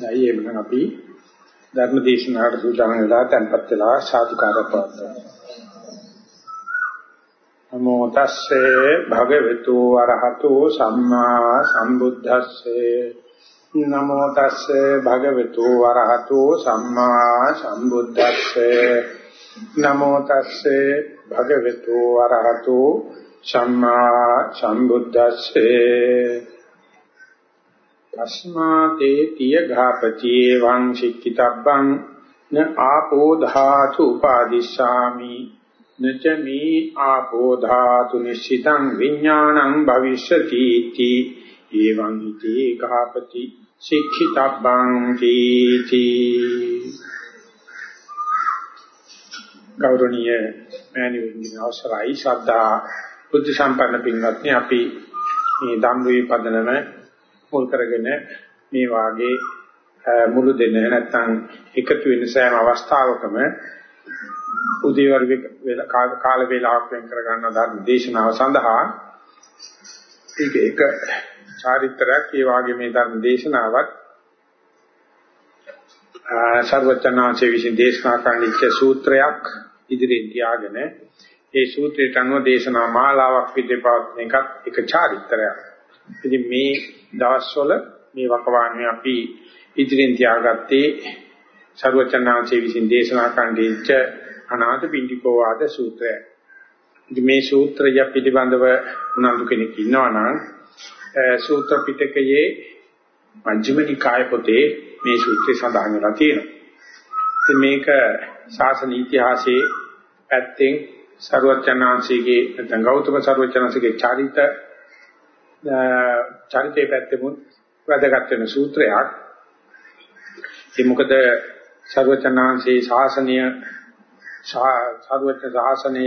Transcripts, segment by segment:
දැයි එමනම් අපි ධර්ම දේශනාවට සූදානම් වෙලා tempත් වෙලා සාදුකාරයක් පවත්වනවා. නමෝ තස්සේ භගවතු වරහතෝ සම්මා සම්බුද්දස්සේ. නමෝ තස්සේ භගවතු වරහතෝ සම්මා සම්බුද්දස්සේ. නමෝ තස්සේ භගවතු වරහතෝ සම්මා සම්බුද්දස්සේ. තස්මාතේ තිය ඝාපචී වං සික්කිතබ්බං න ආපෝ ධාතු උපාදිශාමි නච මේ ආපෝ ධාතු නිශ්චිතං විඥානං භවිෂ්‍යති इति। එවං ඉති ඝාපති සික්ඛිතබ්බං කීති ගෞරවනීය මෑණිවරුනි අවසරයි. ශ්‍රද්ධා බුද්ධ සම්පන්න පින්වත්නි අපි මේ ධම්රේ පදනම මුල් කරගෙන මේ වාගේ මුළු දෙන නැත්තම් එකතු වෙන සෑම අවස්ථාවකම උදේ වර්ග කාල වේලාවක් වෙන් කර ගන්න ධර්ම දේශනාව සඳහා ඒක එක චාරිත්‍රාක් ඒ වාගේ මේ ධර්ම දේශනාවත් සර්වචනාංශයේ විසින් දේශනා කරන ඉච්ඡ සූත්‍රයක් ඉදිරියෙන් තියාගෙන ඒ සූත්‍රයට අනුව දේශනා මාලාවක් විදිහට පවත්වන එකත් එක චාරිත්‍රයක්. ඉතින් මේ දවස්වල මේ වකවානුවේ අපි ඉදිරියෙන් තියාගත්තේ ਸਰවචනාංශයේ විසින් දේශනා කණ්ඩේච්ච අනාථ පිණ්ඩිකෝ ආද සූත්‍රය. ඉතින් මේ සූත්‍රය පිළිබඳව උනන්දු කෙනෙක් ඉන්නවා නම් සූත්‍ර පිටකයේ මජ්ක්‍ධිම නිකාය පොතේ මේ සූත්‍රය සඳහන් වෙලා තියෙනවා. ඉතින් මේක ශාසන ඉතිහාසයේ පැත්තෙන් ਸਰවචනාංශයේ නැත්නම් ගෞතම ਸਰවචනාංශයේ චරිත චරිතයේ පැත්තෙමුත් වැදගත් වෙන සූත්‍රයක්. ඒ මොකද ਸਰවචනාංශයේ ශාසනය සර්වඥ ශාසනය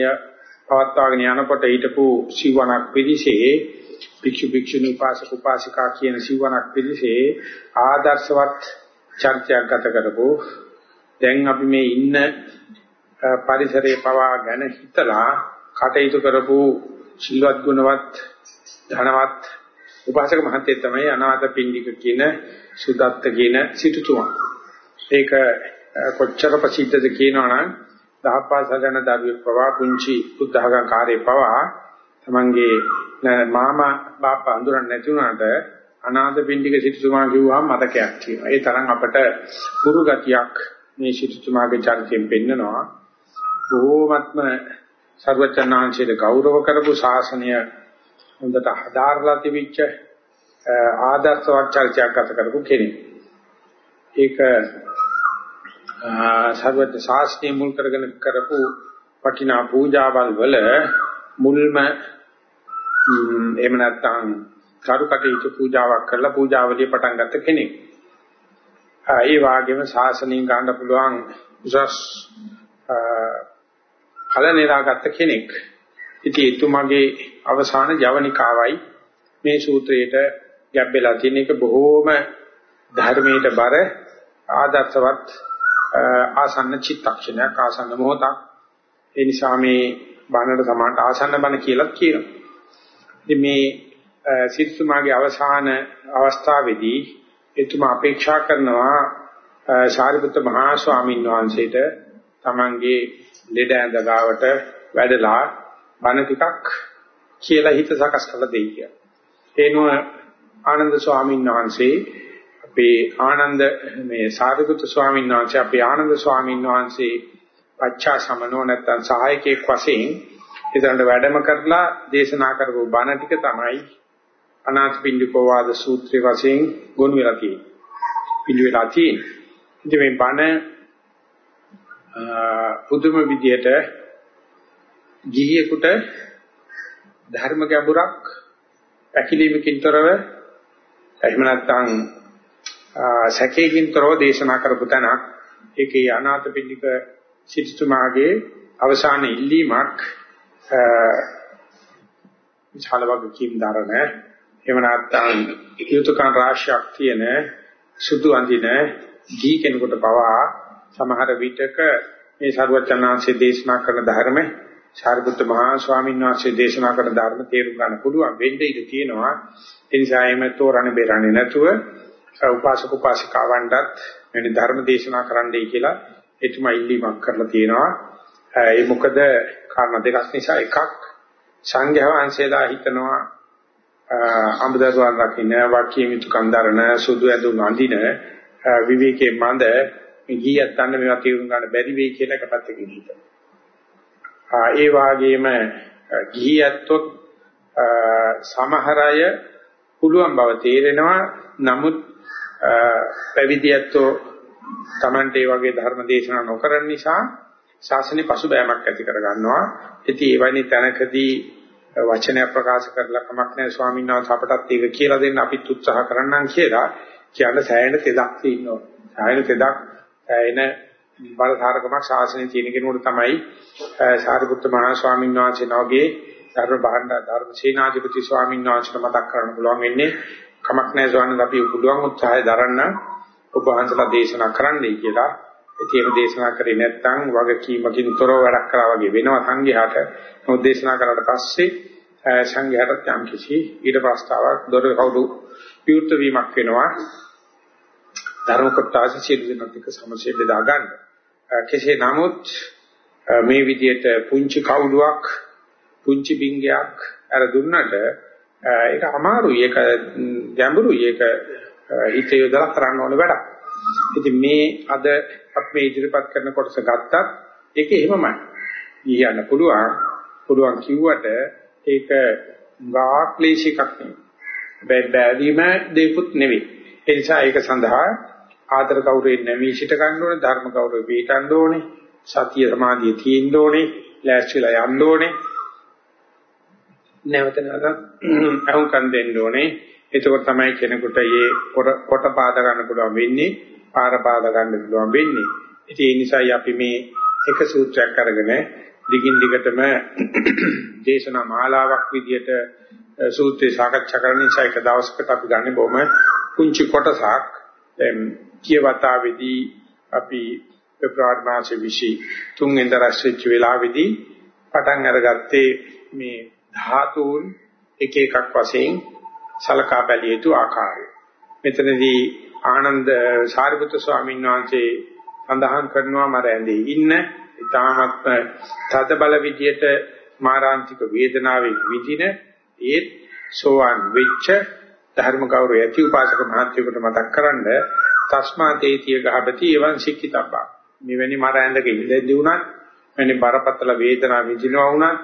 පවත්වාගෙන යනකොට හිටපු සිවණක් පිළිසේ භික්ෂු භික්ෂුණී උපාසක උපාසිකා කියන සිවණක් පිළිසේ ආදර්ශවත් චර්චයක් ගත කරපු දැන් අපි මේ ඉන්න පරිසරයේ පවා ගැන හිතලා කටයුතු කරපු සිල්වත් ගුණවත් ධනවත් උපාසක මහත්තයෙක් තමයි අනාථ පින්ඩික කියන සුදත්ත කියන සිටුතුමා. ඒක කොච්චර ප්‍රසිද්ධද කියනවනම් දහපාසලන දරුවෙක් පවා පුංචි බුද්ධඝං කාර්යේ පවා තමන්ගේ මාමා බාප්පා අඳුරන්නේ නැති වුණාට අනාථ පින්ඩික සිටුතුමා කිව්වහම මතකයක් තියෙනවා. ඒ තරම් අපට පුරු ගතියක් මේ සිටුතුමාගේ චරිතයෙන් පෙන්නනවා. බොහෝමත්ම සර්වචනාංශයේ ගෞරව කරපු ශාසනය හොඳට හදාarලා තිබිච්ච ආදර්ශවත් චරිතයක් ගත කරපු කෙනෙක්. ඒක සර්වඥ ශාස්ත්‍රය මුල් කරගෙන කරපු වටිනා පූජාවල් වල මුල්ම එහෙම නැත්නම් කරුකටයුතු පූජාවක් කරලා පූජාවලිය පටන් ගත්ත කෙනෙක්. ඒ වාගේම ශාසනයෙන් ගන්න පුළුවන් උසස් ඵල නෙලාගත් කෙනෙක්. ඉතින් එතුමාගේ අවසාන ජවනිකාවයි මේ සූත්‍රයේට ගැඹෙලා තියෙන එක බොහෝම ධර්මයට බර ආදර්ශවත් ආසන්න චිත්තක්ෂණයක් ආසන්න මොහොතක්. ඒ නිසා මේ බණට සමානට ආසන්න බණ කියලා කියනවා. ඉතින් මේ සිත්තුමාගේ අවසාන අවස්ථාවේදී එතුමා අපේක්ෂා කරනවා සාරිපුත්ත මහා ස්වාමීන් වහන්සේට තමන්ගේ ලෙඩ ඇඳ ගාවට වැඩලා බණ ටිකක් කියලා හිත සකස් කරලා දෙයි කියලා. ඒනෝ ආනන්ද ස්වාමීන් වහන්සේ අපේ ආනන්ද මේ සාරිපුත්‍ර ස්වාමීන් වහන්සේ අපේ ආනන්ද ස්වාමීන් වහන්සේ පච්චා සමනෝ නැත්තම් සහායකයෙක් වශයෙන් එතනට වැඩම කරලා දේශනා කරපු බණ ටික තමයි අනාථපිණ්ඩිකෝ වාද සූත්‍රයේ වශයෙන් ගොනු වෙලා තියෙන්නේ. පිළිවෙලා තියෙන්නේ. ඉතින් මේ බණ පුදුම විදියට ගිහියෙකුට ධර්ම ගැඹුරක් පැකිලීමකින් තොරව එහෙම නැත්නම් සැකේකින් තොරව දේශනා කරපු තැනක්. ඒකේ අනාථපිණ්ඩික සිටුමාගේ අවසාන ඉල්ලීමක් විශාල වගකීම් දරන එහෙම නැත්නම් යුතුයකම් රාශියක් තියෙන සුදු අඳින දී කෙනෙකුට පවා සමහර විටක මේ සරුවචනාංශයේ දේශනා කරන ධර්ම සාරිපුත්ත මහා ස්වාමීන් වහන්සේ දේශනා කරන ධර්ම තේරුම් ගන්න පුළුවන් වෙන්න ඉඩ තියෙනවා ඒ නිසා එimhe තෝරන්නේ බේරන්නේ නැතුව උපාසක උපාසිකාවන්ටත් මෙනි ධර්ම දේශනා කරන්නයි කියලා එතුමා ඉල්ලීමක් කරලා තියෙනවා. ඒ මොකද කාරණා දෙකක් නිසා එකක් සංඝයා වහන්සේලා හිතනවා අඹදරුවන් රකින්න වාක්‍ය මිතු කන්දරන සුදු ඇඳුම් අඳින විවේකයේ මන්ද ගියත් ගන්න මේවා තේරුම් ගන්න බැරි වෙයි කියලා එක පැත්තකින් හිතනවා. ඒ වාගේම ගියත්ොත් සමහර අය පුළුවන් බව තේරෙනවා නමුත් පැවිදියත්ෝ Tamante වගේ ධර්ම දේශනා නොකරන නිසා ශාසනය පසුබෑමක් ඇති කර ගන්නවා. ඉතින් එවැනි තැනකදී වචනය ප්‍රකාශ කරලා කමක් නැහැ ස්වාමීන් වහන්සේ අපටත් ඒක කියලා දෙන්න අපිත් උත්සාහ කරන්නම් කියලා කියන සෑහෙන තෙදක් තියෙනවා. සෑහෙන තෙදක් සෑහෙන බලධාරකමක් ශාසනයේ තියෙන කෙනෙකුට තමයි සාරිපුත්ත මහ ස්වාමීන් වහන්සේ නෝගේ ධර්ම භාණ්ඩ ධර්ම සේනාධිපති ස්වාමීන් වහන්සේට මතක් කරන්න පුළුවන් වෙන්නේ කමක් නැහැ ස්වාමීන් අපි පුළුවන් උත්සාහය දරන්න ඔබ වහන්සේලා දේශනා කරන්නයි කියලා. ඒක දේශනා කරේ නැත්නම් වගකීමකින් තොරව වැඩක් කරා වගේ වෙනවා සංඝයාට. නමුත් දේශනා කරාට පස්සේ සංඝයාට යම් කිසි ඊට ප්‍රස්තාවක් දොර කවුරු විවෘත වීමක් වෙනවා. ධර්ම කොටස සියලු දෙනාත් එක්ක සමසේ බෙදා ගන්න. කෙසේ නමුත් මේ විදිහට පුංචි කවුලුවක් පුංචි බින්ගයක් අර දුන්නට ඒක අමාරුයි ඒක ගැඹුරුයි ඒක හිත යොදලා කරන්න ඕන වැඩක්. ඉතින් මේ අද අපි මේ ඉදිරිපත් කරන කොටස ගත්තත් ඒක එහෙමමයි. කියන්න පුළුවන්. පුළුවන් කිව්වට ඒක ගාක්ලේශිකක් නෙවෙයි. බැදීම දෙකුත් නෙවෙයි. ඒ නිසා ඒක සඳහා ආදර ගෞරවයෙන් නැමී සිට ගන්න ඕනේ, ධර්ම ගෞරවය පිටන්න ඕනේ, සතිය සමාධිය තියෙන්න ඕනේ, ලෑස්තිලා යන්න ඕනේ. නැවත නැවත අහුම්කම් දෙන්න ඕනේ. එතකොට තමයි කෙනෙකුට මේ කොට පාද ගන්න පුළුවන් වෙන්නේ, පාර පාද ගන්න පුළුවන් වෙන්නේ. ඉතින් ඒ නිසායි අපි මේ එක සූත්‍රයක් අරගෙන දිගින් දිගටම දේශනා මාලාවක් විදිහට සූත්‍රය සාකච්ඡා කරන නිසා එක දවසකට අපි ගන්න බොහොම පුංචි කොටසක් දැන් කියවතාවේදී අපි පෙබ්‍රවාරි මාසයේ 23 වෙනිදා රැස්වෙච්ච වෙලාවේදී පටන් අරගත්තේ මේ ධාතුන් එක එකක් වශයෙන් සලකා බැලිය යුතු ආකාරය. මෙතනදී ආනන්ද සාරිපුත්‍ර ස්වාමීන් වහන්සේ සඳහන් කරනවා මර ඇඳේ ඉන්න ඊටාත්ම තද බල විදියට මාරාන්තික වේදනාවේ විඳින ඒත් සෝවන් වෙච්ච ධර්ම ගෞරව ඇති උපාසක මහත්යෙකුට මතක් කරන්ඩ තස්මාතේතිය ගහපති එවං සික්කිතබ්බා මෙවැනි මර ඇඳක ඉඳදී උනත් මෙවැනි බරපතල වේදනාව විඳිනවා උනත්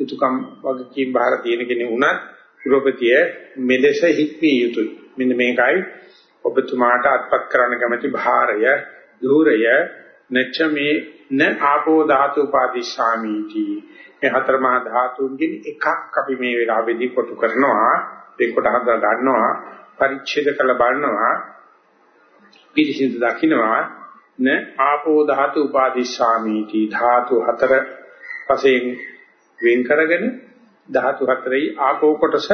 යුතුයකම් වගකීම් බාර තියෙන කෙනෙක් උනත් ගෘහපතිය මෙලෙස හික්මිය යුතුයි. මෙන්න මේකයි ඔබතුමාට අත්පත් කරන්න කැමති භාරය, ධූරය, නැච මේ න ආපෝ ධාතු උපාදිශාමීති. මේ හතර මහා ධාතුන්ගෙන් එකක් අපි මේ වෙලාවේදී කොටු කරනවා, දෙකට හදලා ගන්නවා, පරිච්ඡේද කළ බලනවා, පිළිසිඳ දකින්නවා න ආපෝ ධාතු උපාදිශාමීති. ධාතු හතර වශයෙන් වෙන් කරගෙන ධාතු හතරයි ආපෝ කොටස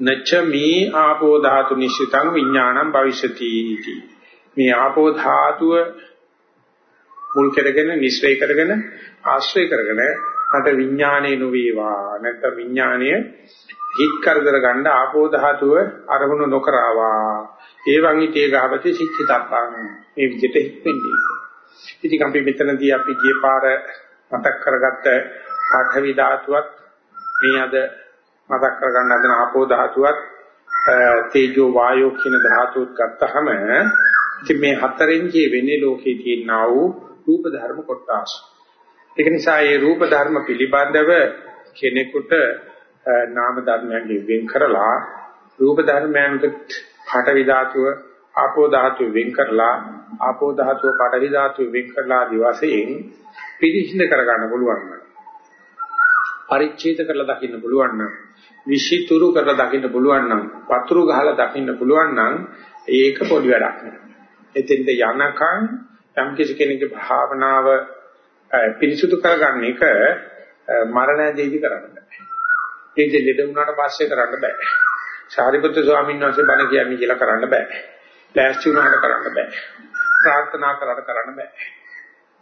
නච්ච මේ ආපෝ ධාතු නිශ්චිතං විඥානං භවිෂති इति. මේ ආපෝ ධාතුව මුල් කරගෙන නිශ්චය කරගෙන ආශ්‍රය කරගෙන මට විඥානේ නොවේවා. නැත්නම් විඥානය හිත් කරදර ගන්න ආපෝ ධාතුව අරමුණු නොකරවා. ඒ වගේ ගහපති සික්කිතප්පං මේ විදිහට හිටෙන්නේ ඉතින් අපි මෙතනදී අපි ගිය පාර මතක් කරගත්ත පාඨවි ධාතුවත් මේ අද මතක් කරගන්න හදන ආපෝ ධාතුවත් තේජෝ වායෝ කියන ධාතුත් ගත්තහම ඉතින් මේ හතරෙන් කියවෙන්නේ ලෝකේ තියෙනා වූ රූප ධර්ම කොටස්. ඒක නිසා මේ රූප ධර්ම පිළිබඳව කෙනෙකුට නාම ධර්මයන්ගෙන් වෙන් කරලා රූප ධර්මයන්ට පාඨවි ධාතුව ආපෝ ධාතුව වෙන් කරලා ආපෝ ධාතුව පාඨවි ධාතුව වෙන් කරලා ආදි වශයෙන් පිළිසිඳ කරගන්න පුළුවන්. පරිච්ඡේද කරලා දකින්න පුළුවන් නම් විෂිතුරු කරලා දකින්න පුළුවන් නම් පතුරු ගහලා දකින්න පුළුවන් නම් ඒක පොඩි වැඩක් නෙවෙයි. එතෙන්ද යනකම් යම් කිසි කෙනෙකුගේ භාවනාව පිරිසුදු කරගන්න එක මරණයේදී කරන්න බෑ. ඒක දෙලෙඩ වුණාට පස්සේ කරන්න බෑ. සාරිපුත්‍ර ස්වාමීන් වහන්සේ බණ කියන්නේ කියලා කරන්න බෑ. ලෑස්ති වුණාට කරන්න බෑ. ප්‍රාර්ථනා කරලා කරන්න බෑ.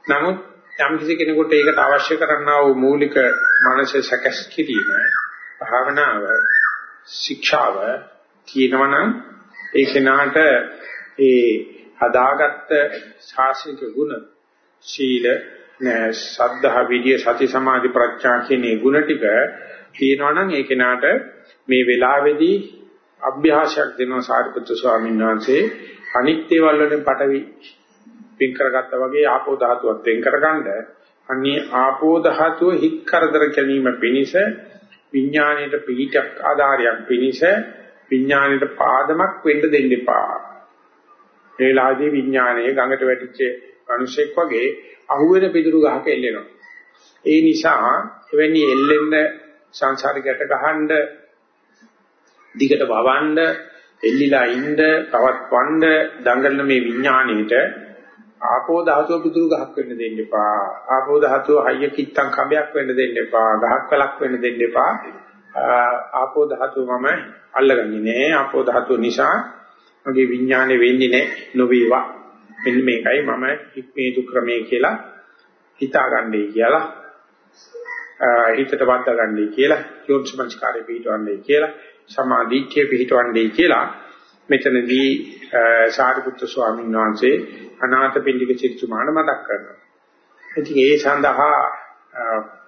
නමුත් යම් කිසි කෙනෙකුට ඒකට අවශ්‍ය කරනා වූ මූලික මානසික සැකස් කිරීම භාවනාව ශික්ෂාව කියනවනම් ඒ කෙනාට ඒ හදාගත්ත ශාසනික ගුණ සීල සද්ධා විද්‍ය සති සමාධි ප්‍රඥා කියන ගුණ ටික තියෙනවා නම් ඒ කෙනාට මේ වෙලාවේදී අභ්‍යාසයක් දෙනවා සාරිපුත්‍ර ස්වාමීන් වහන්සේ අනිත් දේවල් වලින් පටවි පින් කරගත්තා වගේ ආපෝ ධාතුවත් වෙන් කරගන්න අන්නේ ආපෝ ධාතුව හිත් කරදර ගැනීම පිණිස විඥාණයට පිහිටක් ආධාරයක් පිණිස විඥාණයට පාදමක් වෙන්න දෙන්න එපා. ඒ වෙලාවේදී විඥාණය ගඟට වැටිච්ච මිනිසෙක් වගේ අහුවෙන පිටුරු ගහක එල්ලෙනවා. ඒ නිසා එවැනි එල්ලෙන්න සංසාරේ ගැට ගහන්න දිගට වවන්න එල්ලිලා ඉන්න පවත්වන්න දඟලන මේ විඥාණයට ආපෝ ධාතුව පිටුරු ගහක් වෙන්න දෙන්න එපා. ආපෝ ධාතුව හයිය කිත්තම් කඹයක් වෙන්න දෙන්න එපා. ගහක් කලක් වෙන්න දෙන්න එපා. ආපෝ ධාතුව මම අල්ලගන්නේ නෑ. ආපෝ ධාතුව නිසා මගේ විඥානේ වෙන්නේ නෑ. නොවේවා. මෙන්න මේකයි මම ඉක්මේතු ක්‍රමයේ කියලා හිතාගන්නේ කියලා හිතට වද්දාගන්නේ කියලා යෝනිසමංස්කාරේ පිටවන්නේ කියලා සමාධිත්‍ය පිටවන්නේ කියලා මෙතනදී සාරිපුත්‍ර ස්වාමීන් වහන්සේ අනාථපිණ්ඩික චිත්තමාන මතක් කරනවා. ඉතින් ඒ සඳහා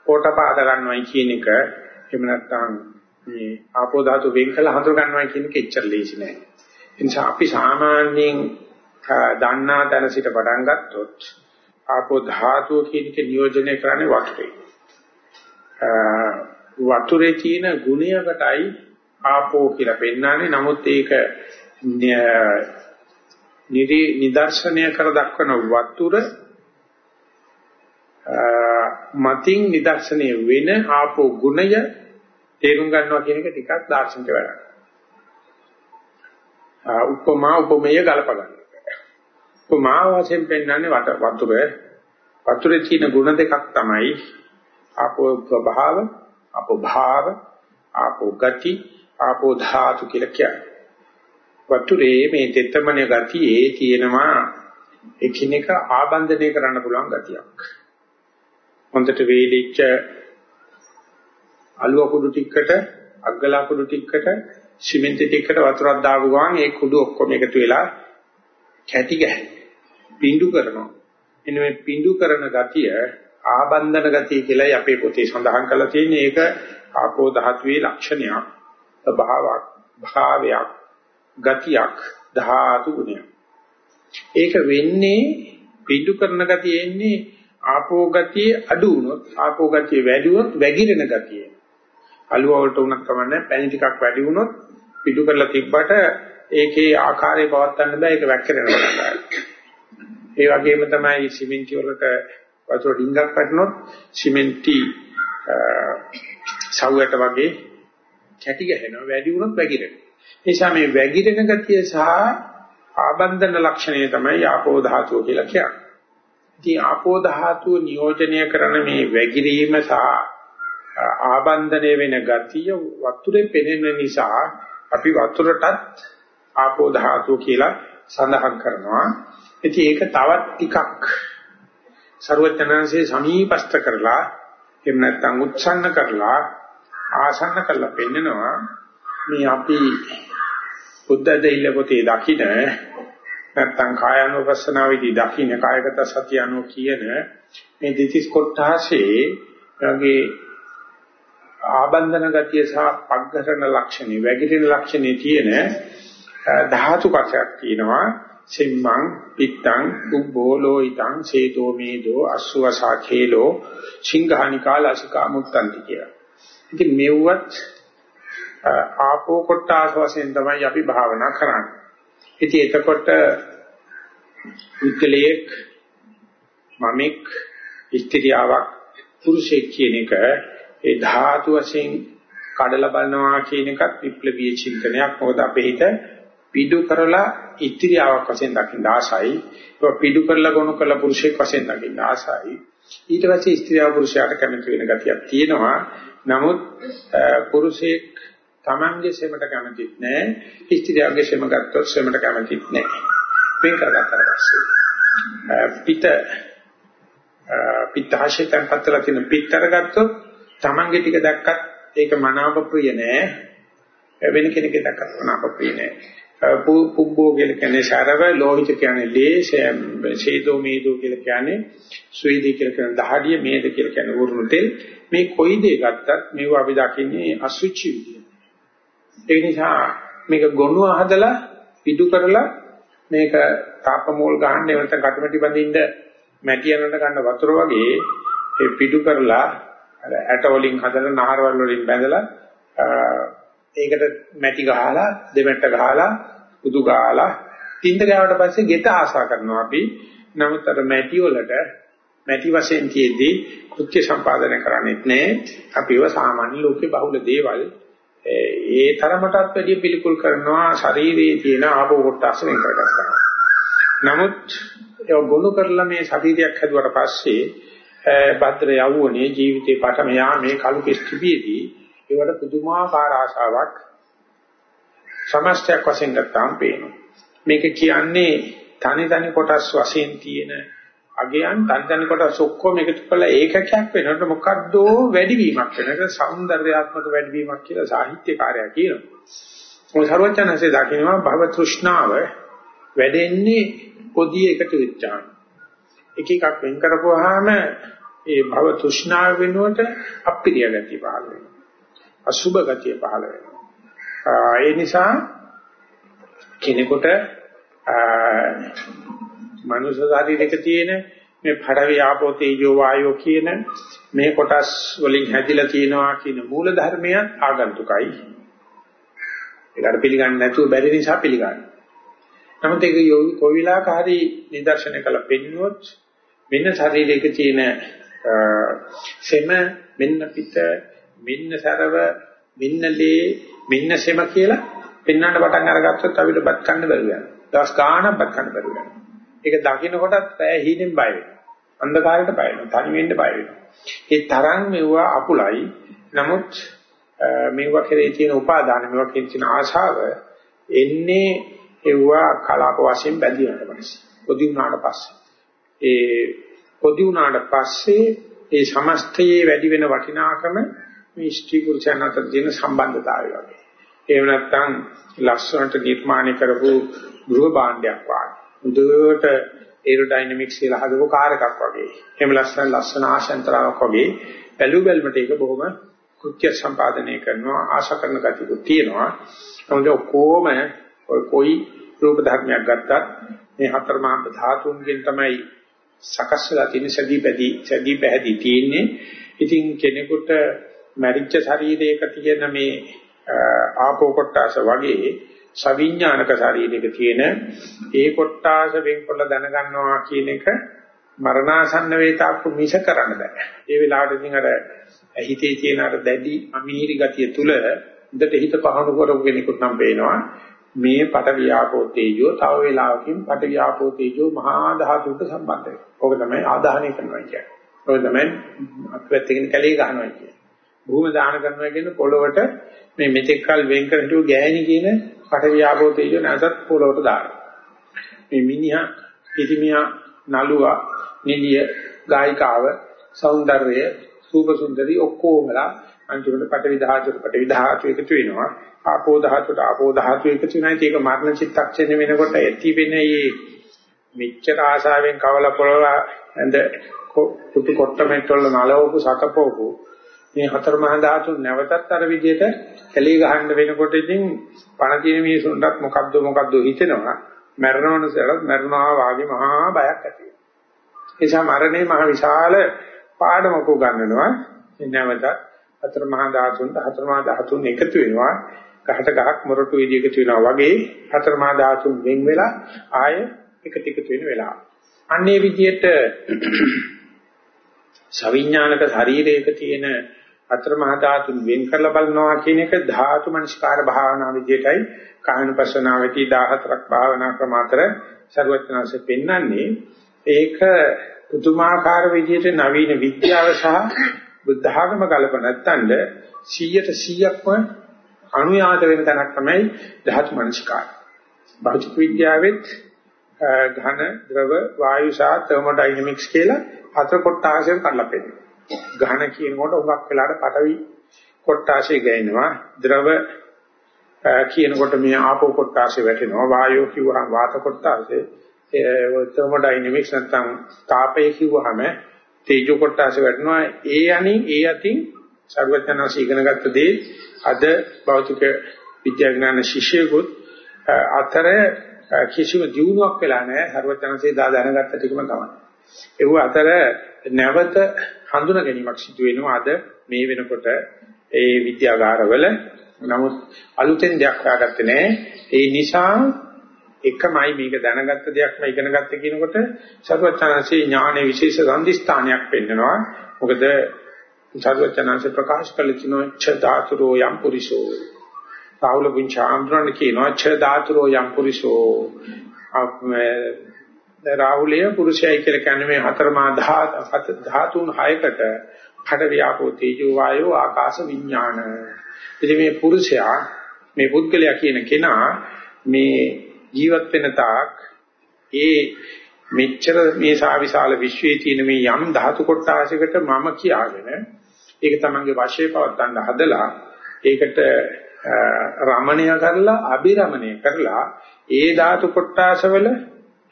පොටපාද ගන්නවයි කියන එක එහෙම නැත්නම් මේ ආපෝ ධාතු වෙන් කළ හඳුර ගන්නවයි කියන එක එච්චර ලේසි නෑ. ඒ නිසා අපි සාමාන්‍යයෙන් දන්නා තැන සිට පටන් ගත්තොත් ආපෝ ධාතුව කියන එක නියෝජනය කරන්නේ වතුරේ. වතුරේ තියෙන ගුණයකටයි ආපෝ කියලා පෙන්නන්නේ. නමුත් ඒක නිදර්ශනය කර දක්වන වතුර මතින් නිදර්ශනය වෙන ආපෝ ගුණය තේරුම් ගන්නවා කියන එක ටිකක් දාර්ශනික වැඩක්. උපමා උපමේය ගලප ගන්න. උපමා වශයෙන් පෙන්වන්නේ වතුර වතුරේ තියෙන ගුණ දෙකක් තමයි ආපෝ ප්‍රභාව, ආපෝ භාව, ආපෝ ගති, ආපෝ ධාතු කියලා කියන්නේ. වතුරේ මේ තෙතමනේ ගතියේ තියෙනවා එකිනෙක ආබන්ධනය කරන්න පුළුවන් ගතියක්. හොඳට වේලිච්ච අලුව කුඩු ටිකකට අග්ගලා කුඩු ටිකකට සිමෙන්ති ටිකකට වතුරක් දාපු ගමන් ඒ කුඩු ඔක්කොම එකතු වෙලා කැටි ගැහෙනවා. පිඬු කරනවා. එන්න මේ පිඬු කරන ගතිය ආබන්ධන ගතිය කියලායි අපේ පොතේ සඳහන් කරලා තියෙන්නේ. ඒක ආපෝ ධාතුවේ ලක්ෂණයක්, භාවයක්, භාවයක්, ගතියක්, ධාතු ගුණයක්. ඒක වෙන්නේ පිඬු කරන ගතිය එන්නේ ආපෝ ගතිය අඩු වුණොත්, ආපෝ ගතිය වැඩි වුණොත් වැగిරෙන ගතිය. අලුව වලට උනත් කමන්නේ පැණි ටිකක් වැඩි වුණොත් පිටු කරලා තිබ්බට ඒකේ ආකාරය පවත්වන්න බෑ ඒක වැක්කිරෙනවා. ඒ වගේම තමයි සිමෙන්ති වලට වතුර ඩිංගක් වැටුනොත් සිමෙන්ති සවුවට වගේ කැටි ගැහෙනවා වැඩි වුණොත් වැగిරෙනවා නිසා මේ වැగిරෙන ගතිය සහ ආබන්ධන ලක්ෂණය තමයි ආපෝ ධාතුව කියලා කියන්නේ. ඉතින් ආපෝ ධාතුව නියෝජනය කරන මේ වැగిරීම සහ ආබන්ධනය වෙන ගතිය වතුරේ පෙනෙන නිසා අපි වතුරටත් ආපෝ ධාතුව කියලා සඳහන් කරනවා. ඉතින් ඒක තවත් ටිකක් ਸਰවඥාන්සේ සමීපස්ත කරලා එහෙම නැත්නම් උච්ඡන්න කරලා ආසන්න කරලා පෙන්නනවා මේ අපි බුද්ධ දෙයිල පොතේ දකින්න නැත්නම් කායानुපස්සනාවේදී දකින්න කායගත සතිය අනුව කියන මේ දෙතිස් කොටාසේ යගේ ආබන්ධන ගතිය සහ පග්ඝසන ලක්ෂණේ වැగిරෙන ලක්ෂණේ තියෙන ධාතු කසයක් තියෙනවා සිම්මං පිත්තං උබ්බෝලෝ ඊතං සේතෝ මේදෝ අස්සවසා khelo සිංහානිකා ලසිකා මුත්තන්ති කියලා. ඉතින් මෙව්වත් ආපෝ කොටාස වශයෙන් තමයි අපි භාවනා කරන්නේ. ඉතින් එතකොට උත්කලයක් මමික් ඉස්ත්‍රියාවක් පුරුෂයෙක් කියන එක ඒ ධාතු වශයෙන් කඩලා බලනවා කියන එකත් විප්ලවීය චින්තනයක්. මොකද අපේ හිත පිඩු කරලා ඉත්‍ත්‍යාවක් වශයෙන් දකින්න ආසයි. ඒක පිඩු කරලා ගොනු කරලා පුරුෂයෙක් වශයෙන් දකින්න ආසයි. ඊට පස්සේ ස්ත්‍රියව පුරුෂයාට කැමති වෙන ගතියක් තියෙනවා. නමුත් පුරුෂයෙක් Tamange සෙමට කැමතිත් නැහැ. ස්ත්‍රියවගේ සෙම ගත්තොත් සෙමට කැමතිත් නැහැ. වෙන් කරගත්තා පස්සේ පිට පිටාශයෙන් පත්තලා තියෙන පිටතර ගත්තොත් Tamange ටික දැක්කත් ඒක මනාප ප්‍රිය නෑ. වෙන කෙනෙක්ගේ දැක්කත් මනාප ප්‍රිය නෑ. පුබ්බෝ කියලා කියන්නේ ශරව ලෝහිත කියන්නේ ලේ ශේදෝ මේදෝ කියලා කියන්නේ සුවේදී කියලා කියන දහඩිය මේද කියලා කියන්නේ වරුණු තෙල්. මේ කොයි දේ ගත්තත් මේව අපි දකින්නේ අසුචි විදියට. ඒ නිසා මේක ගොනුව හදලා පිටු කරලා මේක තාපමෝල් ගහන්න එවනත කටමැටි බඳින්න මැටි යනට ගන්න වතුර වගේ ඒ පිටු කරලා අර ඇට වලින් හදලා නහරවල වලින් බැඳලා ඒකට මැටි ගහලා දෙමැට්ට ගහලා උදු ගාලා තින්ද ගාවට පස්සේ ගෙට ආසා කරනවා අපි. නමුත් අර මැටි වලට මැටි වශයෙන් තියේදී කෘත්‍ය සම්පාදනය කරන්නේත් නැහැ අපිව සාමාන්‍ය ලෝකේ බහුල දේවල්. ඒ තරමටත් වැඩි පිළිකුල් කරනවා ශරීරයේ තියෙන ආපෝ කොටස් වෙන කරගන්නවා නමුත් ඒ ගොනු කරලා මේ ශරීරයක් හැදුවට පස්සේ භද්‍ර යවුවනේ ජීවිතේ පටම යා මේ කලු කිස්තිබියේදී ඒවට පුදුමාකාර ආශාවක් සමස්තයක් වශයෙන් ගත්තාම පේනවා. මේක කියන්නේ තනි තනි කොටස් වශයෙන් තියෙන අගයන් තනි තනි කොටස් ඔක්කොම එකතු කරලා ඒකකයක් වෙනකොට මොකද්ද වැඩිවීමක් වෙනක సౌందర్యාත්මක වැඩිවීමක් කියලා සාහිත්‍ය කාර්යය කියනවා. මොකද සර්වඥාන්සේ දකින්නවා භව තෘෂ්ණාව වැඩෙන්නේ පොදිය එකතු වෙච්චාම. එක එකක් වෙන් කරපුවාම ඒ භව තෘෂ්ණාව වෙනුවට අප්‍රිය ගතිය පහළ වෙනවා. අසුභ ගතිය පහළ වෙනවා. ඒ නිසා කෙනෙකුට මනුෂ්‍ය ශරීරයක තියෙන මේ පඩවි ආපෝ තේජෝ වායෝ කියන මේ කොටස් වලින් හැදිලා තියෙනවා කියන මූල ධර්මය ආගන්තුකයි. ඒකට පිළිගන්නේ නැතුව බැරි නිසා පිළිගන්න. නමුත් ඒක කොයි විලාක හරි නිදර්ශනය කළ පෙන්වුවොත් මෙන්න ශරීරයක තියෙන සෙම මෙන්න පිට මෙන්න සරව මෙන්න ලේ මෙන්න සෙම කියලා පෙන්වන්න පටන් අරගත්තොත් අපිට බත් කන්න බැරුව යනවා. දවස් ගාණක් බත් කන්න බැරුව යනවා. ඒක දකින්න කොටත් පැය හීනෙන් බය වෙනවා. අන්ධකාරයට බය වෙනවා. තනි වෙන්න බය වෙනවා. ඒ තරම් මෙවුවා අකුලයි. නමුත් මේවා කෙරේ තියෙන උපාදාන මේවා කෙරේ තියෙන ආශාව එන්නේ ඒවා කලාප වශයෙන් බැඳීමකට පස්සේ. පොදි වුණාට පස්සේ. ඒ පොදි වුණාට පස්සේ ඒ සමස්තයේ වැඩි වෙන වටිනාකම මේ ස්ත්‍රී පුරුෂයන් අතර තියෙන සම්බන්ධතාවය වගේ. එහෙම නැත්නම් ලස්සනට නිර්මාණය කරපු ගෘහ භාණ්ඩයක් වගේ. හොඳට ඒරෝඩයිනමික්ස් කියලා හදපු කාර් එකක් වගේ. එහෙම ලස්සන ලස්සන ආශයන්තරාවක් වගේ. බැලු බැලමට ඒක බොහොම කෘත්‍ය සම්පාදනය කරනවා ආශා කරන කතියකුත් තියෙනවා. මොකද ඔක්කොම කොයි රූප ධර්මයක් ගත්තත් මේ හතර මහා ධාතුන්ගෙන් තමයි සකස් වෙලා තියෙන සැදී පැදී සැදී පැහැදී තියෙන්නේ. ඉතින් කෙනෙකුට මරිච්ච ශරීරයක තියෙන මේ ආපෝ කොටස වගේ සවිඥානික ශරීරයක තියෙන ඒ කොටස වෙන්කොල්ල දැනගන්නවා කියන එක මරණාසන්න වේතාවක මිස කරන්න බෑ. ඒ වෙලාවට ඉතින් අර හිතේ තියෙන අර දැඩි අමීරි ගතිය තුල උදට හිත පහන කරපු කෙනෙකුට නම් පේනවා මේ පට වියාපෝ තේජෝ තව වේලාවකින් පට වියාපෝ තේජෝ මහා ධාතුට සම්බන්ධ වෙනවා. ඕක තමයි ආදාහනය කරනවා කියන්නේ. ඕක තමයි අපිට තියෙන කැලේ ගන්නවා කියන්නේ. භූම දාන කරනවා කියන්නේ පොළොවට මේ මෙතෙක් කල වෙන් කර හිටු ගෑණි කියන කට වියාපෝ තේජෝ නැවතත් පොළොවට දානවා. මේ මිනිහා පිටිමියා නළුවා නිලිය ගායිකාව సౌందර්යය සූප සුන්දරි ඔක්කොමලා අන්තිමට පටවි ධාතුට පටවි ධාතු එකතු වෙනවා ආපෝ ධාතුට ආපෝ ධාතු එකතු වෙනවා ඒක මරණ චිත්තක්ෂණය වෙනකොට ඇති වෙන මේ මෙච්චර ආශාවෙන් කවල පොළලා ඇඳ පුතු කොට්ටමෙට් වල නලවපු සතපෝපු මේ හතර මහා ධාතු නැවතත් අර විදිහට කැලී ගහන්න වෙනකොට ඉතින් පණ තියෙන මිනිසුන්ටත් මොකද්ද මොකද්ද හිතෙනවා. මරණවනසලත් මරණා වාගේ මහා බයක් ඇති වෙනවා. ඒ නිසා මරණය මහ විශාල පාඩමක් උගන්වනවා. නැවතත් හතර මහා ධාතුන්ට හතර මහා ධාතුන් එකතු වෙනවා. ගහට ගහක් මොරටු විදිහ එකතු වෙනවා වගේ හතර මහා ධාතුන් වෙන් වෙලා ආය එකට එකතු වෙන වෙලාව. අන්නේ විදිහට සවිඥානික ශරීරයක තියෙන අතර මහ ධාතුන් වෙන් කරලා බලනවා කියන එක ධාතු මනස්කාර භාවනා විදියටයි කායනුපස්සනාවේදී 14ක් භාවනා ක්‍රම අතර ਸਰවඥාන්සේ පෙන්වන්නේ ඒක පුදුමාකාර විදියට නවීන විද්‍යාව සහ බුද්ධ ආගම කල්ප නැත්තඳ 100ට 100ක්ම අනුයාත වෙන තැනක් තමයි ධාතු මනස්කාර. භෞතික විද්‍යාවෙත් ඝන ද්‍රව වායු සහ තර්මෝඩයිනමික්ස් කියලා හතර කොටාසෙන් කරලා පෙන්නනවා. ඝන කියනකොට උගක් වෙලාට පටවි කොටාසේ ගෑනවා ද්‍රව කියනකොට මේ ආපෝ කොටාසේ වැටෙනවා. වායෝ කිව්වහම වාත කොටාසේ ඒ තර්මොඩයිනමික්ස් නැත්නම් තාපය කිව්වහම තේජෝ කොටාසේ වැටෙනවා. ඒ අනින් ඒ අතින් සර්වඥාන්සේ ඉගෙන ගත්ත දේ අද භෞතික විද්‍යාඥාන ශිෂ්‍යයෙකුත් අතර කිසිම දියුණුවක් වෙලා නැහැ. සර්වඥාන්සේ දා දැනගත්ත ටිකම තමයි. ඒව අතර නැවත හඳුනා ගැනීමක් සිදු වෙනවා අද මේ වෙනකොට ඒ විද්‍යාගාරවල නමුත් අලුතෙන් දෙයක් හොයාගත්තේ නැහැ. ඒ නිසා එකමයි මේක දැනගත්ත දෙයක්ම ඉගෙන ගන්න කියනකොට සර්වඥාන්සේ ඥානයේ විශේෂ සම්දිස්ථානයක් පෙන්නනවා. මොකද සර්වඥාන්සේ ප්‍රකාශ කළ තිනෝ ඡ ධාතුරෝ යම් පුරිසෝ. රාහුල පුංචාම්ද්‍රණ කියනවා ඡ ධාතුරෝ යම් පුරිසෝ. රාහුලය පුරුෂයයි කියලා කියන්නේ මේ හතරමා ධාතුන් හයකට පඩ ව්‍යාපෝ තේජෝ වායෝ ආකාශ විඥාන. ඉතින් මේ පුරුෂයා මේ පුද්ගලයා කියන කෙනා මේ ජීවත් වෙන තාක් ඒ මෙච්චර මේ සාවිශාල විශ්වයේ තියෙන මේ යම් ධාතු කොටාසයකට මම කියාගෙන ඒක තමන්ගේ වශයේ පවත්තන්න හදලා ඒකට රමණය කරලා අබිරමණය කරලා ඒ ධාතු කොටාසවල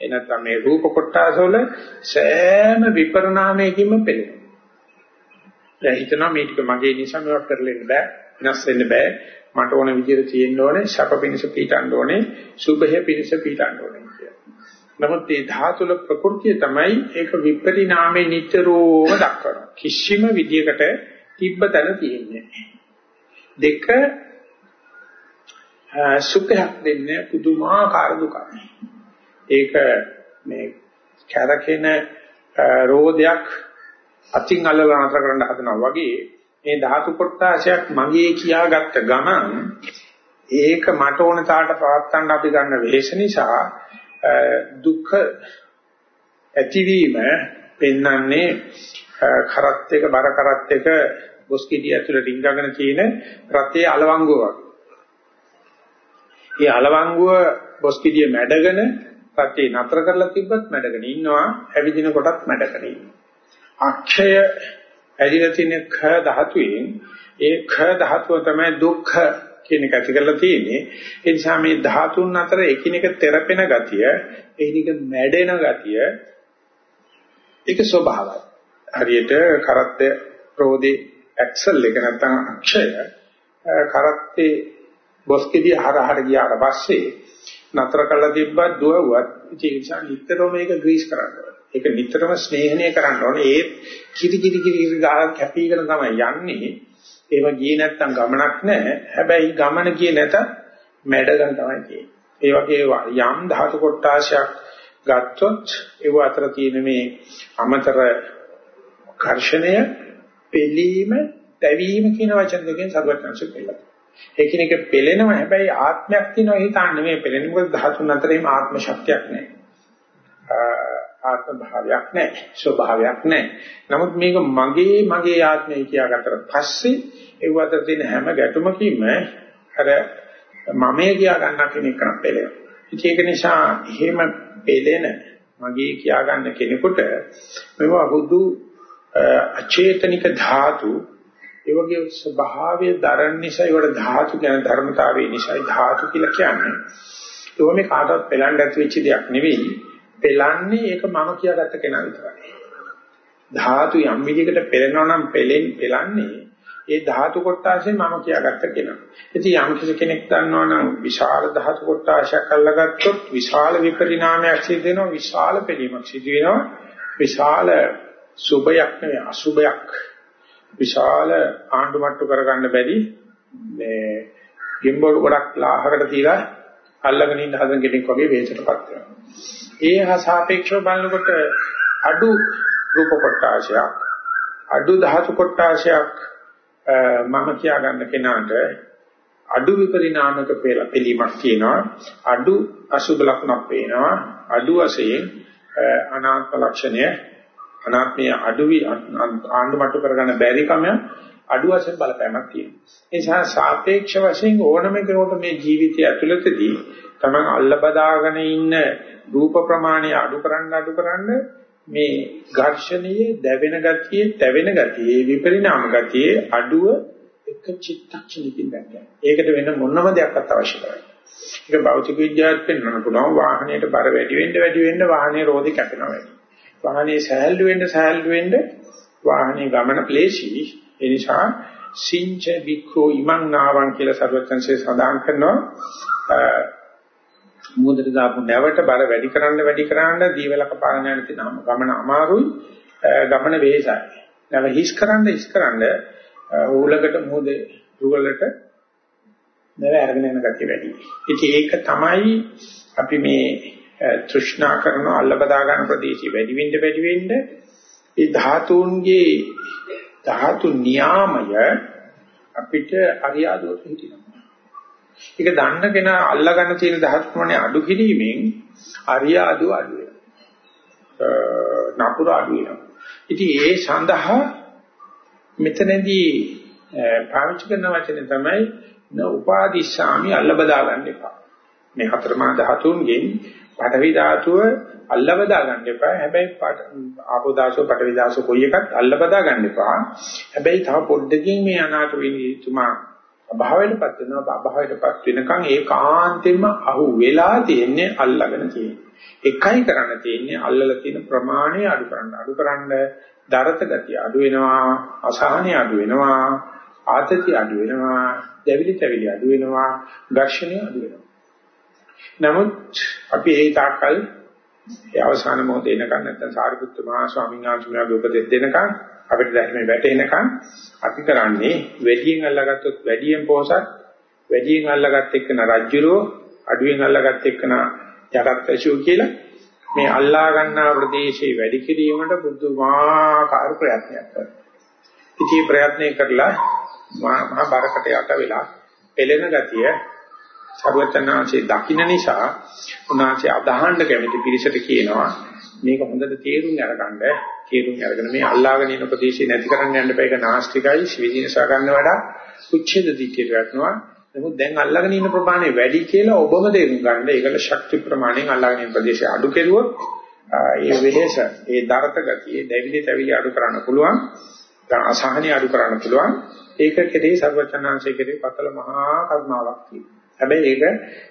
එනතම මේ රූප කොටාසවල සෑම විපරණාමයකින්ම පෙළෙනවා දැන් හිතනවා මේ ටික මගේ නිසා මේවා කරලෙන්න බෑ වෙනස් වෙන්න බෑ මට ඕන විදිහට තියෙන්න ඕනේ ශප පිණිස පීටන්න ඕනේ සුභය පිණිස පීටන්න ඕනේ කියලා. නමුත් මේ ධාතුල ප්‍රകൃතිය තමයි ඒක විපරිණාමේ නිතරම දක්වනවා. කිසිම විදියකට තිබ්බ තැන තියෙන්නේ දෙක සුඛයක් දෙන්නේ පුදුමාකාර දුකක්. ඒක මේ කැරකෙන රෝදයක් අතින් අල්ලලා නතර කරන්න හදනවා වගේ මේ ධාතු කොටාශයක් මගේ කියාගත්ත ගමන් ඒක මට ඕන තාලට පවත්වන්න අපි ගන්න වෙහෙස නිසා දුක ඇතිවීම පෙන්වන්නේ කරත් එක බර කරත් එක බොස්කිඩිය ඇතුළේ රිංගගෙන තියෙන රතේ අලවංගුව වගේ. මේ අලවංගුව බොස්කිඩිය මැඩගෙන රතේ නතර කරලා තිබ්බත් මැඩගෙන ඉන්නවා, ඇවිදින කොටත් මැඩගෙන ඉන්නවා. අක්ෂය ඇදිලා තියෙන ඛ ධාතුවෙන් ඒ ඛ ධාතුව තමයි දුක්ඛ කියන එක ඇති කරලා තියෙන්නේ. ඒ නිසා මේ ධාතුන් අතර එකිනෙක තෙරපෙන ගතිය, එකිනෙක මැඩෙන ගතිය ඒක ස්වභාවයි. හරියට කරත්ත ප්‍රෝදේ ඇක්සල් එක නැත්නම් අක්ෂය කරත්තේ බොස්කෙදී හරහට ගියාට පස්සේ නතර කළා තිබ්බත් දුවුවත් ඒ නිසා නිතරම මේක ග්‍රීස් කරන්න ඒක නිතරම ස්නේහණය කරන්න ඕනේ. ඒ කිරි කිරි කිරි කිරි ගාලා කැපීගෙන තමයි යන්නේ. ඒව ගියේ නැත්තම් ගමනක් නැහැ. හැබැයි ගමන ගියේ නැත මැඩගන් තමයි තියෙන්නේ. ඒ වගේ යම් ධාතු කොටාශයක් ගත්තොත් ඒව අතර තියෙන මේ අමතර ඝර්ෂණය, පෙලීම, දැවීම කියන වචන දෙකෙන් සර්වඥාන්සේ පෙළලා. ඒකිනෙක පෙලෙනවා. හැබැයි ආත්මයක් තියෙනවා හිතන්නේ. මේ පෙලෙන මොකද? ධාතුන් අතරේම ආත්ම ශක්තියක් නැහැ. ආත්ම භාවයක් නැහැ. ස්වභාවයක් නැහැ. නමුත් මේක මගේ මගේ ආත්මය කියාගත්තට පස්සේ ඒ වතර තියෙන හැම ගැටුමකින්ම අර මමයේ කියා ගන්න කෙනෙක් කරක් පෙළෙනවා ඒක නිසා එහෙම පෙළෙන මගේ කියා ගන්න කෙනෙකුට මේවා හුදු අචේතනික ධාතු ඒ වගේ ස්වභාවයේ දරන නිසා ඒවට ධාතු කියන ධර්මතාවයේ නිසා ධාතු කියලා කියන්නේ ඒක මේ කාටවත් පෙළන්න ඇති වෙච්ච දෙයක් නෙවෙයි පෙලන්නේ ඒක මම කියාගත්ත කෙනා විතරයි. ධාතු යම් විදිහකට පෙලෙනවා නම් පෙලෙන් පෙලන්නේ ඒ ධාතු කොටාසේ මම කියාගත්ත කෙනා. ඉතින් යම් කිසි කෙනෙක් දන්නවා නම් විශාල ධාතු කොටාශයක් අල්ලගත්තොත් විශාල විපරිණාමයක් සිදු වෙනවා විශාල පෙලීමක් සිදු වෙනවා විශාල සුභයක් නෙවෙයි අසුභයක් විශාල ආණ්ඩු මට්ටු කරගන්න බැරි මේ ගෙම්බෝඩ ගොඩක් ලාහකට තියලා අල්ලගෙන ඉන්න හදන කෙනෙක් වගේ වේචටපත් වෙනවා. ඒ හා සාපේක්ෂව බලනකොට අඩු රූප කොටාශයක් අඩු ධාතු කොටාශයක් මම කියා ගන්න කෙනාට අඩු විපරිණාමක පිළීමක් කියනවා අඩු අසුබ ලක්ෂණක් පේනවා අඩු වශයෙන් අනාත්ම ලක්ෂණය අනාත්මයේ අඩුවි ආණ්ඩුමට්ටු කරගන්න බැරි කම අඩු වශයෙන් බලපෑමක් තියෙනවා. ඒ නිසා සාපේක්ෂ වශයෙන් ඕනම කෙනෙකුට මේ ජීවිතය ඇතුළතදී තමන් අල්ල බදාගෙන ඉන්න රූප ප්‍රමාණය අඩු කරන්න අඩු කරන්න මේ ඝර්ෂණයේ දැවෙන ගතියේ තැවෙන ගතියේ විපරිණාම ගතියේ අඩුව එක චිත්තක්ෂණකින් දැක්කේ. ඒකට වෙන මොනම දෙයක්වත් අවශ්‍ය කරන්නේ. ඒක භෞතික විද්‍යාවත් පෙන්වන්න පුළුවන් වාහනයට බර වැඩි වෙන්න වැඩි වෙන්න වාහනේ රෝදේ කැපෙනවා වැඩි. වාහනේ සහැල්ලු වෙන්න සහැල්ලු වෙන්න වාහනේ ගමන ප්ලේසි. ඒ නිසා සිංච වික්ඛෝ ඉමං නාවං කියලා සර්වඥන්සේ සඳහන් කරනවා. මුදට දාපු නැවට බර වැඩි කරන්න වැඩි කරන්න දීවලක පාරණ යන තිනම ගමන අමාරුයි ගමන වෙහෙසයි. නැව හිස් කරන්න හිස් කරන්න ඌලකට මුද රුවලට නැව අරගෙන යන ගැටි වැඩි. ඉතින් ඒක තමයි අපි මේ තෘෂ්ණා කරන අල්ලබදා ගන්න ප්‍රදේශي වැඩි වෙන්න වැඩි වෙන්න ඒ ධාතුන්ගේ ධාතු නියාමය අපිට අරියාදුවට හිටිනවා. ඒක දන්න කෙනා අල්ලා ගන්න තියෙන ධාතු ප්‍රමාණය අඩු කිරීමෙන් අරියාදු අඩු වෙනවා. නපුර අඩු වෙනවා. ඉතින් ඒ සඳහා මෙතනදී පාවිච්චි කරන වචනේ තමයි න උපාදිශාමි අල්ලබදා ගන්න එපා. මේ හතරමා ධාතුන්ගෙන් පඨවි ධාතුව අල්ලබදා ගන්න එපා. හැබැයි ආපෝ දාසෝ පඨවි දාසෝ කොයි එකත් අල්ලබදා ගන්න එපා. හැබැයි තව පොඩ්ඩකින් මේ අනාථ වෙනිතුමා අභාවයටපත් වෙනවා අභාවයටපත් වෙනකන් ඒකාන්තයෙන්ම අහු වෙලා තියෙන්නේ අල්ලගෙන තියෙන්නේ. එකයි කරන්න තියෙන්නේ අල්ලලා තියෙන ප්‍රමාණය අඩු කරන්න. අඩු කරන්න දරත ගතිය අඩු වෙනවා, අසහනය අඩු වෙනවා, ආතතිය අඩු වෙනවා, දෙවිලි තැවිලි අඩු වෙනවා, ඝර්ෂණය අඩු වෙනවා. නමුත් අපි ඒ තාකල් ඒ අවසාන මොහොතේ එනකන් නැත්නම් සාරිපුත්ත මහා ස්වාමීන් වහන්සේගේ උපදෙස් දෙනකන් අපිට ධර්මයේ වැටෙනකන් අපි කරන්නේ වැඩියෙන් අල්ලගත්තොත් වැඩියෙන් පොහසත් වැඩියෙන් අල්ලගත්ත එක්කන රජ්ජුරෝ අඩුවෙන් අල්ලගත්ත එක්කන යටත්ැෂෝ කියලා මේ අල්ලා ගන්නා ප්‍රදේශේ වැඩි කිරීමට බුදුමාකාර ප්‍රයත්නයක් කරනවා. ඉතින් ප්‍රයත්නය කරලා මහා බරකට යට වෙලා පෙළෙන ගතිය සර්වචනාංශේ දකින්න නිසා උනාංශේ අදහන්න කැමති පිරිසට කියනවා මේක හොඳට තේරුම් අරගන්න තේරුම් අරගෙන මේ අල්ලාගෙන ඉන්න ප්‍රදේශේ නැති කරන්න යන්න බෑ. ඒක නාස්තිකයි විදිනසා ගන්න වඩා උච්ඡේද දිටියට වටනවා. නමුත් දැන් අල්ලාගෙන ඉන්න ප්‍රමාණය වැඩි කියලා ඔබම තේරුම් ගන්න. ඒකල ශක්ති ප්‍රමාණයෙන් අල්ලාගෙන ඉන්න ප්‍රදේශය අඩු කෙරුවොත් ඒ වෙහෙස ඒ දරත ගතිය දෙවිලි තැවිලි අඩු කරන්න පුළුවන්. අසහනිය අඩු කරන්න පුළුවන්. ඒක කෙරේ සර්වචනාංශයේ කෙරේ පතල මහා කර්මාවක් තියෙනවා. හැබැයි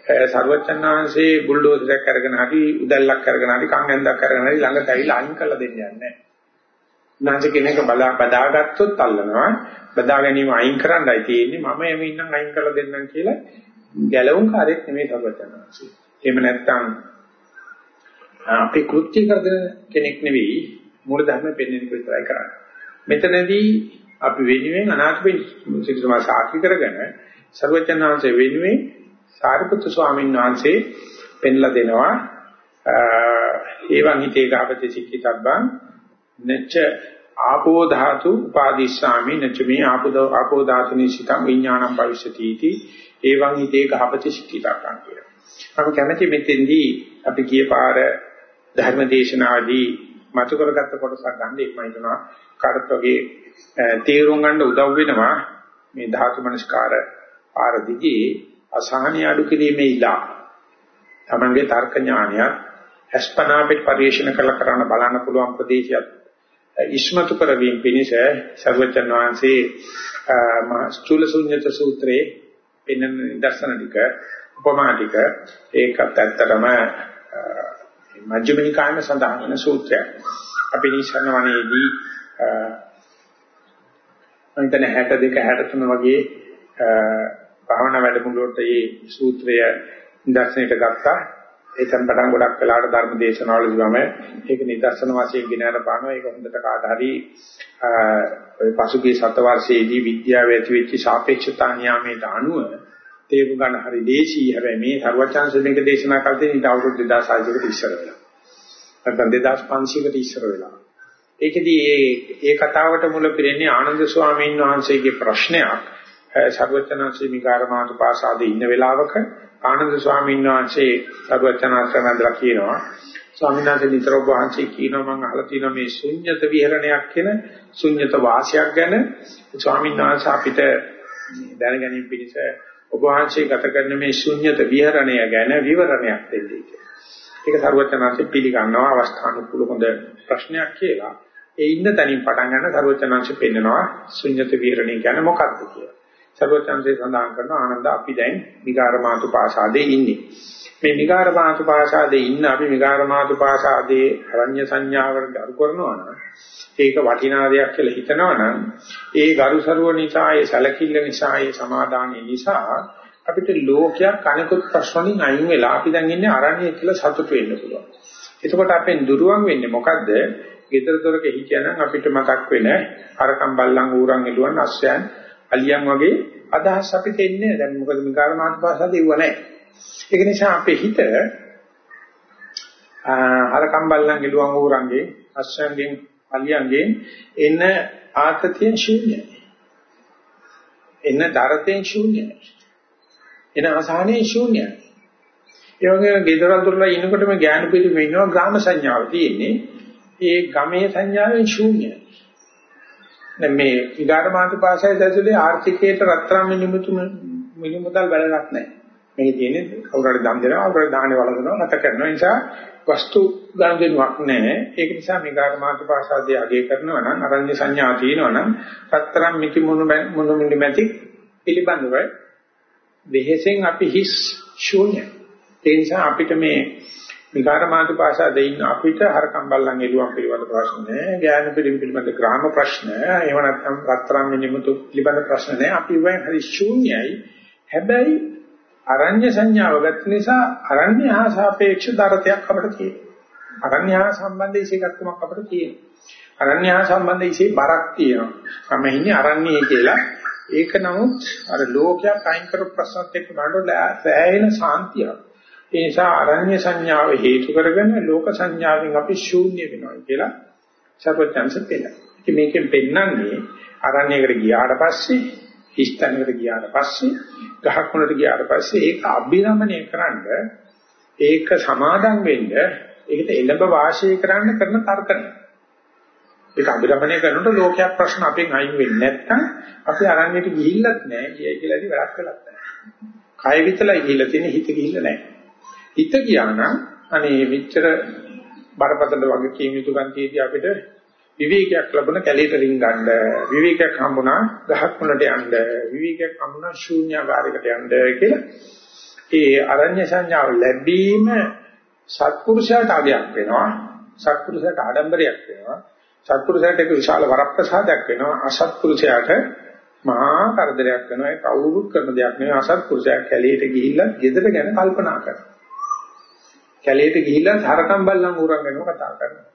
ඒක සර්වචන්නාංශේ බුල්ඩෝසරයක් අරගෙන හරි උදැල්ලක් අරගෙන හරි කන් ඇන්දක් අරගෙන හරි ළඟට ඇවිල්ලා අයින් කරලා දෙන්නේ නැහැ. නැන්ද කෙනෙක් බලා බදාගත්තොත් අල්ලනවා. බදා ගැනීම අයින් කරන්නයි තියෙන්නේ. මම එමෙ ඉන්නම් අයින් කරලා දෙන්නම් කියලා ගැලවුම් කාර්යයක් නෙමෙයි සර්වචන්නාංශේ. එහෙම නැත්නම් අපි කෘත්‍ය කරන කෙනෙක් නෙවෙයි මූල ධර්ම පෙන්වන්න විතරයි කරන්නේ. මෙතනදී අපි වෙනුවෙන් අනාථ වෙන්න සිතුමා සාක්ෂි කරගෙන සර්වචන්නාංශේ වෙනුවෙන් සාරිපුත්තු ස්වාමීන් වහන්සේ පෙන්ලා දෙනවා ඒවං හිතේ ගාපති සික්කිතබ්බං නච්ච ආපෝ ධාතු උපාදිස්සාමි නච්ච මේ ආපෝ ආපෝ ධාතු නිසිතං විඥානං භවිෂති इति ඒවං හිතේ ගාපති සික්කිතබ්බං කියලා. අපි කැමැති මෙතෙන්දී අපි ගිය පාර ධර්මදේශනාදී මතු කරගත්ත කොටසක් ගන්න එක්ම හිතනවා කාටත් වගේ තේරුම් ගන්න උදව් වෙනවා මේ ධාතු මනස්කාර පාර දිගේ අසහනිය අඩු කිරීමේ ඉලා තමන්ගේ තර්ක ඥානයත් අස්පනා පිට පරිශන කළ කරන්න බලන්න පුළුවන් ප්‍රදේශයක් ඉස්මතු කරවීම පිණිස සර්වචන් වහන්සේ ස්ථූල ශුන්්‍යත සූත්‍රයේ පෙන්වන දර්ශන ටික උපමා ටික ඒකත් ඇත්තටම මජ්ක්‍ධිම නිකායේ සඳහන් වෙන සූත්‍රයක්. අපි නිසන වනේදී අන්තන 62 63 වගේ භාවනා වැඩමුළුවට මේ සූත්‍රය නිදර්ශනයට ගත්තා. ඒකෙන් පටන් ගොඩක් වෙලාවට ධර්ම දේශනාවලදී වම ඒක නිදර්ශන වශයෙන් ගෙන යන පානවා. ඒක හොඳට කාට හරි ඔය පසුගිය සත වර්ෂයේදී විද්‍යාව ඇති වෙච්ච සාපේක්ෂතා නියාමයට අනුව තේරුම් ගන්න හරි දේශී. හැබැයි මේ සර්වචාන්ස මේක දේශනා කළේ ඊට අවුරුදු 2600කට ඉස්සර වෙලා. නැත්නම් 2500කට ඉස්සර වෙලා. ඒකෙදී ඒ ඒ කතාවට මුල පිරෙන්නේ ආනන්ද ස්වාමීන් වහන්සේගේ ප්‍රශ්නයක්. සර්වචනාංශී මිකාරමාතු පාසාදේ ඉන්න වෙලාවක ආනන්ද ස්වාමීන් වහන්සේ සර්වචනාංශනන්දලා කියනවා ස්වාමීන් වහන්සේ නිතර ඔබ වහන්සේ කියනවා මම අහලා තියෙනවා මේ ශුන්්‍යත විහරණයක් කියන ශුන්්‍යත වාසයක් ගැන ස්වාමීන් වහන්සේ අපිට දැනගැනීම පිණිස ඔබ වහන්සේ ගත කරන මේ ශුන්්‍යත විහරණය ගැන විවරණයක් දෙන්නේ කියලා. ඒක සර්වචනාංශේ පිළිගන්නවා අවස්ථානුකූල හොඳ ප්‍රශ්නයක් කියලා. ඒ ඉන්න තැනින් පටන් ගන්න සර්වචනාංශ පෙන්නනවා ශුන්්‍යත විහරණය ගැන මොකක්ද කියලා. සර්වචන්සේ සඳහන් කරන ආනන්ද අපි දැන් විකාරමාතු පාසාදේ ඉන්නේ. මේ විකාරමාතු පාසාදේ ඉන්න අපි විකාරමාතු පාසාදේ අරඤ්‍ය සංඥාවට ගරු කරනවා නම් ඒක වටිනා දෙයක් කියලා හිතනවා නම් ඒ ගරුසරුව නිසා ඒ සැලකිල්ල නිසා ඒ සමාදානය නිසා අපිට ලෝකයක් අනිකුත් ප්‍රශ්න වලින් අයින් වෙලා අපි දැන් ඉන්නේ අරණ්‍ය කියලා සතුට වෙන්න පුළුවන්. එතකොට අපෙන් දුරුවන් වෙන්නේ මොකද්ද? ගෙදර දොරක හිටියනම් අපිට මතක් වෙන අරකම් බල්ලන් ඌරන් එළුවන් අස්සයන් අලියන් වගේ අදහස් අපිට එන්නේ දැන් මොකද මිකාර මාතපාසාද ඉව නැහැ. ඒක නිසා අපේ හිත අරකම් බල්ලන් එළුවන් ඌරන්ගේ අස්සයන්ගෙන් අලියන්ගෙන් එන ආතතියෙන් ශූන්‍යයි. එන දරතෙන් ශූන්‍යයි. එන අසහනේ ශූන්‍යයි. ඒ වගේම ගෙදර දොරලා ඉන්නකොටම ඥාන පිළිම ඉන්නවා ග්‍රාම සංඥාව තියෙන්නේ. ඒ ගමේ සංඥාවෙන් ශූන්‍යයි. දැන් මේ විගාරමාන්ත භාෂාවේ දැසුලේ ආර්ථිකයට රත්තරන් මිනිමුතු මිනිමුදල් වැඩක් නැහැ. මේකේ තියෙන්නේ කවුරුහරි දම් දෙනවා, කවුරුහරි දාහනේ වළඳනවා, නැත කරනවා. ඒ නිසා වස්තු ගනුදෙනුවක් නැහැ. ඒක නිසා විගාරමාන්ත භාෂාවේ අගය කරනවා නම් අරඤ්‍ය සංඥා තියෙනවා නම් රත්තරන් මිති මුණු මුණු මිනිමැති පිළිබඳව වෙහෙසෙන් අපි හිස් ශූන්‍යයි. ඒ නිසා අපිට මේ විකාර මාතු භාෂා දෙයින් අපිට හරකම් බල්ලන් එළුවන් පිළිබඳ ප්‍රශ්න නැහැ, ඥාන පිළිබඳ ග්‍රාම ප්‍රශ්න, එහෙම නැත්නම් රත්තරන් මිනිමුතු පිළිබඳ ප්‍රශ්න නැහැ. අපි වයින් හරි ශූන්‍යයි. හැබැයි අරඤ්‍ය සංඥාව ගත්ත නිසා අරඤ්‍ය හා සාපේක්ෂ දරතයක් අපිට තියෙනවා. අරඤ්‍ය හා සම්බන්ධ ඉසේකත්වයක් අපිට තියෙනවා. අරඤ්‍ය හා සම්බන්ධ ඉසේ බරක් තියෙනවා. මම ඉන්නේ අරඤ්‍යයේ කියලා. ඒක නමුත් අර ලෝකයක් අයින් කරපු ප්‍රශ්නත් එක්ක බලනකොට සෑහෙන සාන්තියක්. ඒ නිසා අරඤ්‍ය සංඥාව හේතු කරගෙන ලෝක සංඥාවෙන් අපි ශූන්‍ය වෙනවා කියලා සර්වඥංශ පෙන්නන. ඉතින් මේකෙන් පෙන්නන්නේ අරණ්‍යයකට ගියාට පස්සේ හිස්තැනකට ගියාට පස්සේ ගහක් වලට ගියාට පස්සේ ඒක අභිරමණය කරන්න ඒක සමාදම් වෙන්න ඒකට එළඹ වාසය කරන්න කරන තර්කණය. ඒක අභිරමණය කරනකොට ලෝකයක් ප්‍රශ්න අපෙන් අයින් වෙන්නේ නැත්නම් අපි අරණ්‍යයට ගිහිල්ලත් නැහැ කියයි කියලා ඉතින් වැඩක් කළත් නැහැ. කය විතරයි ගිහිල්ලා තියෙන්නේ හිත ගිහිල්ලා නැහැ. හිත ගියා නම් අනේ මෙච්චර බරපතල වගේ කීම යුතු ගන්තියදී අපිට විවේකයක් ලැබුණ කැලේට රින් ගන්න විවේකයක් හම්බුණා ගහක් මුලට යන්න විවේකයක් හම්බුණා ශූන්‍යාකාරයකට යන්න කියලා. ඒ අරඤ්‍ය සංඥාව ලැබීම සත්පුරුෂයාට අගයක් වෙනවා සත්පුරුෂයාට ආඩම්බරයක් වෙනවා සත්පුරුෂයාට ඒක විශාල වරප්‍රසාදයක් වෙනවා අසත්පුරුෂයාට මහා කරදරයක් වෙනවා. ඒ කවුරුත් කරන දෙයක් නෙවෙයි. අසත්පුරුෂයා කැලේට ගිහිල්ලා ගෙදර ගැන කල්පනා කරනවා. කැලේට ගිහිල්ලා හරකම් බල්ලන් ඌරන් ගැනම කතා කරනවා.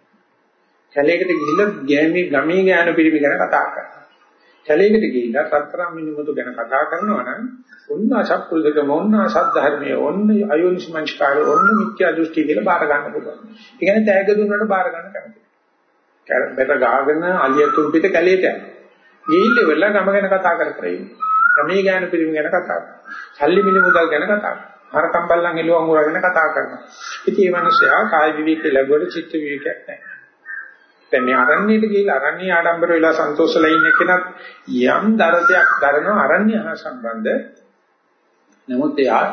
කැලේකට ගිහිල්ලා ගෑමේ ගමේ ඥාන පිරිමි ගැන කතා කරනවා. කැලේකට ගිහිල්ලා සතරම් මිනිමුතු ගැන කතා කරනවා නම් ඔන්න අසත්පුරුෂකම ඔන්න අසද්ධර්මයේ ඔන්න අයෝනිසමංස්කාරය ඔන්න මිත්‍යා දෘෂ්ටි කියලා බාර ගන්න පුළුවන්. ඒ කියන්නේ තෑග්ග දුන්නට බාර ගන්න කැමති. බෙත ගාගෙන අලියතුන් පිට කැලේට යනවා. ගිහිල්ල වෙලා ගම ගැන කතා කර කර ඉන්නේ. ගමේ ඥාන පිරිමි ගැන කතා කරනවා. සල්ලි මිනිමුදල් ගැන කතා කරනවා. හරකම් බල්ලන් එළුවන් උරගෙන කතා කරනවා. ඉතින් මේ මිනිස්සයා කාය විවේක ලැබුවට චිත්ත විවේකයක් නැහැ. දැන් මේ අරණ්‍යයට ගිහිල්ලා අරණ්‍ය ආඩම්බර වෙලා සන්තෝෂලා ඉන්න කෙනත් යම් දරතයක් දරනවා අරණ්‍ය හා සම්බන්ධ. නමුත් එයා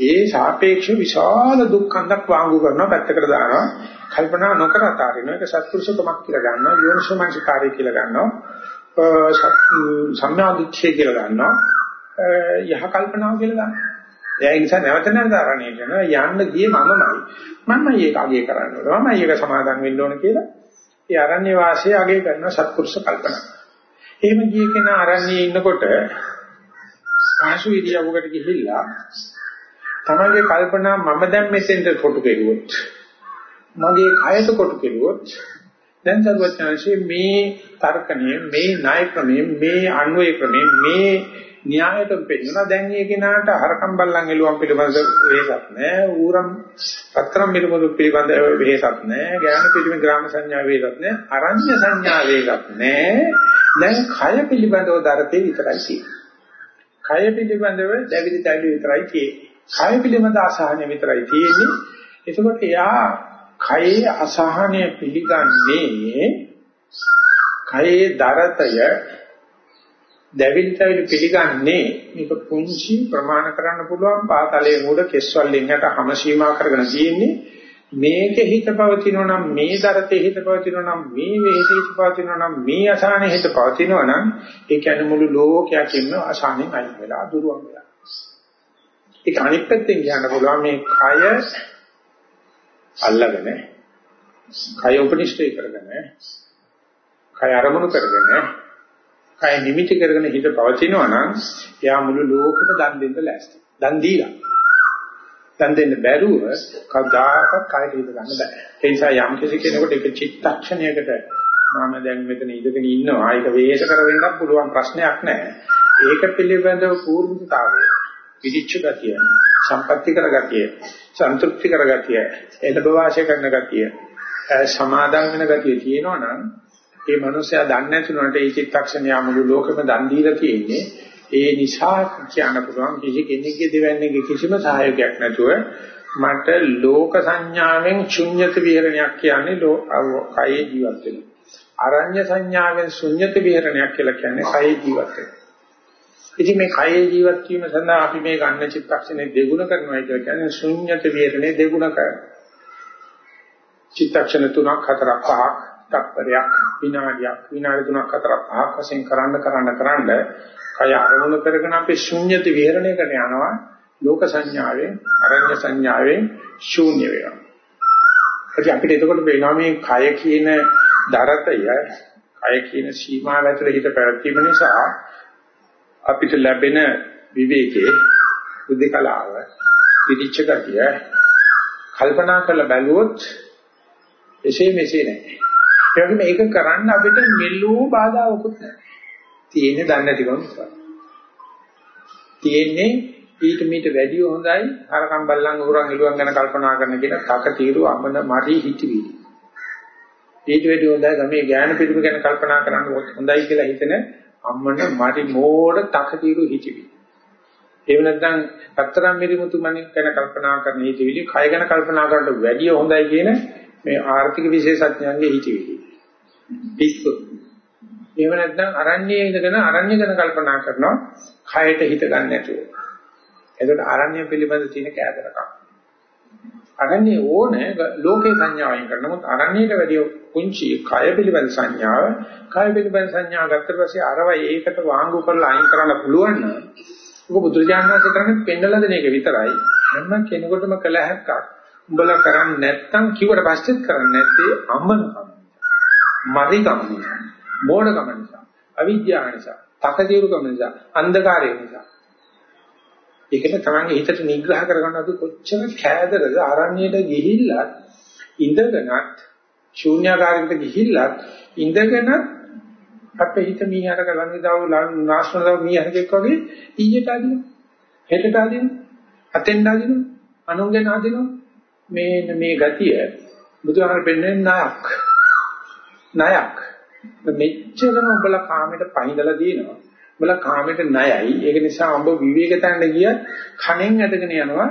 ඒ සාපේක්ෂ විශාල දුක්ඛන්දක් වාංගු කරනවා පැත්තකට දානවා. කල්පනා නොකර අතාරිනවා. ඒක සත්පුරුෂකමක් කියලා ගන්නවා. යෝනිසෝමනසිකාරය කියලා ගන්නවා. සම්මාදිච්ඡය කියලා ගන්නවා. යහ කල්පනාව කියලා ගන්නවා. එයා ඒ නිසා නැවත නැවත ආරණ්‍ය කරනවා යන්න ගියේ මමමයි. මමයි ඒක අගය කරන්න ඕන. මමයි ඒක සමාදන් වෙන්න ඕන කියලා. ඒ ආරණ්‍ය වාසයේ අගය කරන සත්පුරුෂ කල්පනා. එහෙම ගියේ කෙනා ආරණ්‍යයේ ඉන්නකොට ආශු ඉරියව්වකට ගිහිල්ලා තමන්ගේ කල්පනා මම දැන් මෙතෙන්ට කොටු කෙරුවොත් මගේ කයට කොටු කෙරුවොත් දැන් සර්වඥාන්සේ මේ තර්කණය මේ ණය ක්‍රමය මේ අන්වය ක්‍රමය මේ න්‍යායයට පෙන්නවා දැන් මේ කෙනාට හරකම් බල්ලන් එළුවන් පිළිබඳ වෙහසක් නැහැ. ඌරම් පතරම් පිළිබඳ පිළිබඳ වෙහසක් නැහැ. ඥාන පිළිබඳ ග්‍රාම සංඥා වෙහසක් නැහැ. අරඤ්‍ය සංඥා වෙහසක් නැහැ. දැන් කය පිළිබඳව දරතේ විතරයි තියෙන්නේ. කය පිළිබඳව දැවිලි තැවිලි විතරයි තියෙන්නේ. කය පිළිබඳ අසහනය විතරයි තියෙන්නේ. එතකොට එයා කයේ අසහනය පිළිගන්නේ කයේ දරතය දැවිලි තැවිලි පිළිගන්නේ මේක පුංචි ප්‍රමාණ කරන්න පුළුවන් පාතලයේ මූල කෙස්වලින් යට හැම සීමා කරගෙන තියෙන්නේ මේකේ හිත පවතිනවා නම් මේ දරතේ හිත පවතිනවා නම් මේ වේදේ හිත පවතිනවා නම් මේ අසහනේ හිත පවතිනවා නම් ඒ කියන්නේ මුළු ලෝකයකින්ම අසහනෙන් අයින් වෙලා දුරවන් වෙලා. ඒක අනිත් පැත්තෙන් කියන්න පුළුවන් මේ කය අල්ලගෙන කය උපනිෂ්ඨය කරගෙන කය අරමුණු කරගෙන කය නිමිති කරගෙන හිත පවතිනවා නම් එයා මුළු ලෝකෙම දන් දෙන්න ලෑස්ති. දන් දීලා දන් දෙන්න බැරුව කවදාකවත් කායට හිත ගන්න බෑ. ඒ නිසා යම් කිසි කෙනෙකුට එක චිත්තක්ෂණයකට මම දැන් මෙතන ඉඳගෙන ඉන්නවා. ඒක වේශ කර වෙන්නත් පුළුවන් ප්‍රශ්නයක් නෑ. ඒක පිළිබඳව පූර්ණතාවය, විදිච්ච ගතිය, සම්පත්‍ති කර ගතිය, සන්තුෂ්ටි කර ගතිය, එළඹ වාසය කරන ගතිය, සමාදම් වෙන ගතිය තියෙනවා නම් ඒ මනුස්සයා දන්නේ නැතුනට ඒ චිත්තක්ෂණය මුළු ලෝකෙම දන් දීලා තියෙන්නේ ඒ නිසා කියන්න පුළුවන් කිසි කෙනෙක්ගේ දෙවන්නේගේ කිසිම සහයෝගයක් නැතුව මට ලෝක සංඥාවෙන් ශුන්්‍යත විහරණයක් කියන්නේ කයේ ජීවත් වෙන. අරඤ්‍ය සංඥාවෙන් ශුන්්‍යත විහරණයක් කියලා කියන්නේ කයේ ජීවත් වෙන. ඉතින් මේ කයේ ජීවත් වීම සඳහා අපි මේ ගන්න චිත්තක්ෂණය දෙගුණ කරනවා කියලා කියන්නේ ශුන්්‍යත විහරණය දෙගුණ කරනවා. චිත්තක්ෂණ තුනක් හතරක් පහක් තත්පරයක් විනාඩියක් විනාඩි තුනක් හතරක් පහක් වශයෙන් කරන්න කරන්න කරන්න කය අරමුණු කරගෙන අපි ශුන්්‍යත විහරණය කරන යනවා ලෝක සංඥාවෙන් අරඤ්‍ය සංඥාවෙන් ශූන්‍ය වෙනවා. ඉතින් අපිට එතකොට වෙනවා මේ කය කියන දරතය කය කියන සීමාව ඇතුළේ හිත පැවැත්වීම නිසා අපිට ලැබෙන විවේකයේ උද්දකලාව පිටිච්ච ගතිය කල්පනා කරලා බැලුවොත් එසේ මෙසේ නැහැ. ඒ වගේම ඒක කරන්න අපිට මෙල්ලෝ බාධාවකුත් නැහැ. තියෙන්නේ දන්නේ නැතිකම නිසා. තියෙන්නේ ඊට මීට වැඩිය හොඳයි හරකම් බල්ලන් උරන් එළුවන් ගැන කල්පනා කරන කියන තක తీරු අමන මරි හිතවිලි. ඊට වැඩිය හොඳයි ගමේ ඥාන පිටුම ගැන කල්පනා කරන්න හොඳයි කියලා හිතන අම්මන මරි මෝඩ තක తీරු හිතවිලි. එහෙම නැත්නම් අත්තරම් මිරිමුතු මණික් ගැන කල්පනා කරන හිතවිලි කය ගැන කල්පනා කරනට වැඩිය හොඳයි කියන මේ ආර්ථික විශේෂඥයන්ගේ හිතවිලි. පිස්සු. එහෙම නැත්නම් අරණ්‍යයේ ඉඳගෙන අරණ්‍ය ගැන කල්පනා කරනවා කයට හිත ගන්න නැතුව. එතකොට අරණ්‍ය පිළිබඳ තියෙන කෑදරකම්. අරණ්‍ය ඕනේ ලෝකේ සංඥාවෙන් කරන නමුත් අරණ්‍යයට වැඩිය කුංචි කය පිළිබඳ සංඥාව කය පිළිබඳ සංඥාව ගත්තට පස්සේ අරවයි ඒකට වාංගු කරලා අයින් කරන්න පුළුවන් නම් ඔක බුදුරජාණන් වහන්සේ කරන්නේ පෙන්නලා දෙන එක විතරයි. හැම කෙනෙකුටම කළ හැක්කක්. උඹලා කරන්නේ නැත්තම් කිව්වට පස්සෙත් කරන්නේ නැත්තේ අමනකම. මරිකම නිසා මෝඩකම නිසා, අවිද්‍යාව නිසා, තකතිරුකම නිසා, අන්ධකාරය නිසා. ඒකට තමන්ගේ හිතට නිග්‍රහ කරගන්න අපි කොච්චර කෑදරද? ආරණ්‍යයට ගිහිල්ලා ඉඳගෙනත් ශූන්‍යාකාරයකට ගිහිල්ලා ඉඳගෙන අපේ හිත මීහර කරන්නේ දාව නාස්නදාව මීහරකෙක් වගේ ඊයට අදිනවා. හෙටට අදිනවා. අතෙන් අදිනවා. අනුන්ගෙන අදිනවා. මේ මේ ගතිය බුදුහාමර පෙන්වන්නේ නායක් නායක් මෙච්චරම උඹලා කාමයට පහඳලා දිනනවා. උඹලා කාමයට ණයයි. ඒක නිසා උඹ විවේක තැන්න ගිය කණෙන් ඇදගෙන යනවා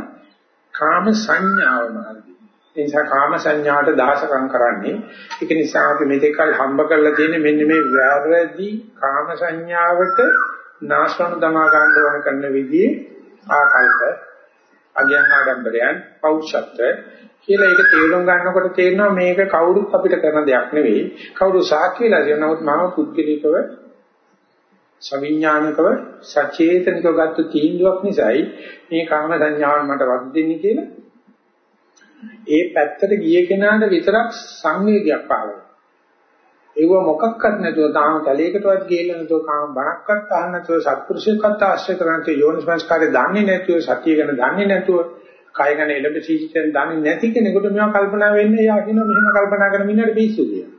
කාම සංඥාව මාර්ගය. ඒ නිසා කාම සංඥාට දාසකම් කරන්නේ. ඒක නිසා අපි මෙතෙක්ල් හම්බ කරලා තියෙන්නේ මෙන්න මේ වැරදි කාම සංඥාවට නාශවන දමා ගන්න ඕන කරන විදිහේ ආකල්ප අඥාන ආඩම්බරයන් පෞෂත්ව කියලා ඒක තේරුම් ගන්නකොට තේරෙනවා මේක කවුරුත් අපිට කරන දෙයක් නෙවෙයි. කවුරු සාක්ෂිලා කියන නමුත් මම පුද්ගලිකව සවිඥානිකව සචේතනිකව ගත්ත තීන්දුවක් නිසායි මේ කාම සංඥාවන් මට වදින්නේ කියලා. ඒ පැත්තට ගිය කෙනාට විතරක් සංවේගයක් පහළ වෙනවා. ඒව මොකක්වත් නැතුව තාම තලයකටවත් ගියලා නැතුව කාම බණක්වත් අහන්න නැතුව සත්පුරුෂයෙක්වත් ආශ්‍රය කරන්නේ යෝනිස්මස්කාරය දන්නේ නැතුව සතිය ගැන දන්නේ නැතුව කය ගැන එළඹ සීචෙන් දන්නේ නැති කෙනෙකුට මේවා කල්පනා වෙන්නේ යා කියනවා මෙහෙම කල්පනා කරන මිනිහට පිස්සු කියලා.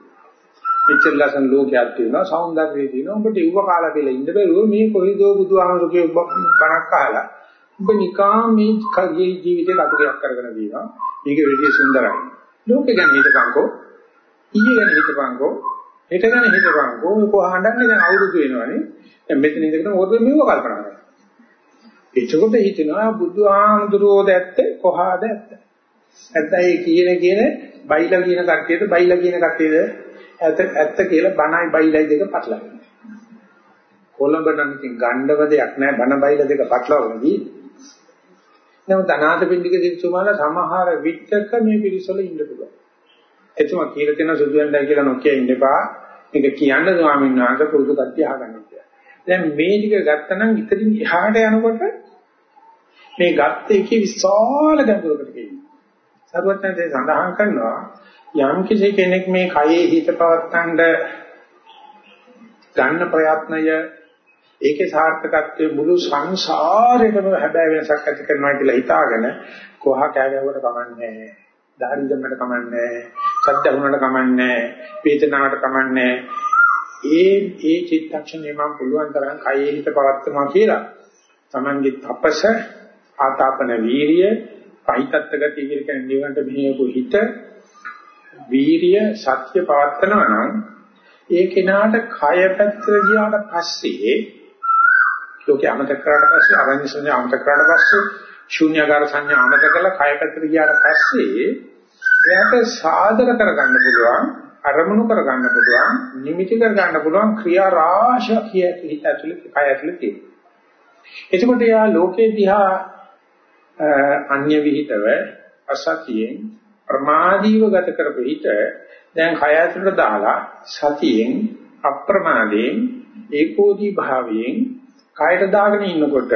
මෙච්චර ලස්සන ලෝකයක් තියෙනවා సౌందර්යය තියෙනවා උඹට ඉව කාලා කියලා ඉඳ බැරුව මේ කොයිදෝ බුදුහාමුදුරුගේ බණක් අහලා උඹ නිකාම් මේ කගේ ජීවිතේ කටුකයක් කරගෙන දිනවා. මේක වෙලිය සුන්දරයි. ලෝකෙ ගැන හිතපන්කෝ ඊයේ ගැන හිතපන්කෝ හෙට ගැන හිතපන්කෝ මේ කොහොමදන්නේ දැන් අවුරුදු වෙනවනේ. දැන් මෙතන ඉඳගෙන ඕක මෙව කල්පනා කරනවා. එතකොට හිතෙනවා බුදු ආමඳුරෝද ඇත්ත කොහාද ඇත්ත? ඇත්තයි කියන කියන බයිලා කියන කට්ටියද බයිලා කියන කට්ටියද ඇත්ත ඇත්ත කියලා බණයි බයිලයි දෙක පටලවනවා. කොළඹ නම් ඉතින් ගණ්ඩව දෙයක් නැහැ බණ බයිලා දෙක පටලවගෙන දී. නමුත් අනාථපිණ්ඩික සිටුමාලා සමහර විත්තක මේ පිරිසවල ඉන්න පුළුවන්. එතුමා කියලා තියෙන සුදුෙන්දයි කියලා නොකිය ඉන්න එපා. මේක කියන්න ස්වාමීන් වහන්සේ පුරුදු කට්ටිය අහගන්න කියලා. දැන් මේ ටික ගත්තනම් ඉතින් එහාට යනකොට මේ ගත්ත එකේ විශාල ගැඹුරකට ගෙනියනවා. සර්වඥයන්සේ සඳහන් කරනවා යම් කිසි කෙනෙක් මේ කයේ හිත පවත්තන්න ගන්න ප්‍රයත්නය ඒකේ සාර්ථකත්වයේ මුළු සංසාරේටම හැබැයි වෙනසක් ඇති කරනවා කියලා හිතාගෙන කොහා කෑගවුවට කමන්නේ ධාරි දෙන්නට කමන්නේ සත්‍ය වුණාට කමන්නේ වේදනාවට කමන්නේ ඒ ඒ චිත්තක්ෂණය මම පුළුවන් තරම් කයේ හිත පවත්නවා කියලා Tamange තපස ආතාපන වීරිය පහිතත්ත ගතිය කියලා කියන්නේ නිවන්ට මෙහෙයපු හිත වීරිය සත්‍ය පවත්නවා නම් ඒ කෙනාට කය පැත්තට ගියාට පස්සේ ලෝකේ අමතක කරාට පස්සේ අරඤ්‍ය සංඥා අමතක කරාට පස්සේ ශූන්‍යකාර සංඥා අමතක කරලා කය පැත්තට ගියාට පස්සේ එයාට සාදර කරගන්න පුළුවන් අරමුණු කරගන්න පුළුවන් නිමිති කරගන්න පුළුවන් ක්‍රියා රාශියක් හිත ඇතුලේ කය ඇතුලේ තියෙනවා. එතකොට යා ලෝකේ දිහා අන්‍ය විහිතව අසතියෙන් ප්‍රමාදීව ගත කරපු හිත දැන් කය ඇතුළට දාලා සතියෙන් අප්‍රමාදයෙන් ඒකෝදී භාවයෙන් කයට දාගෙන ඉන්නකොට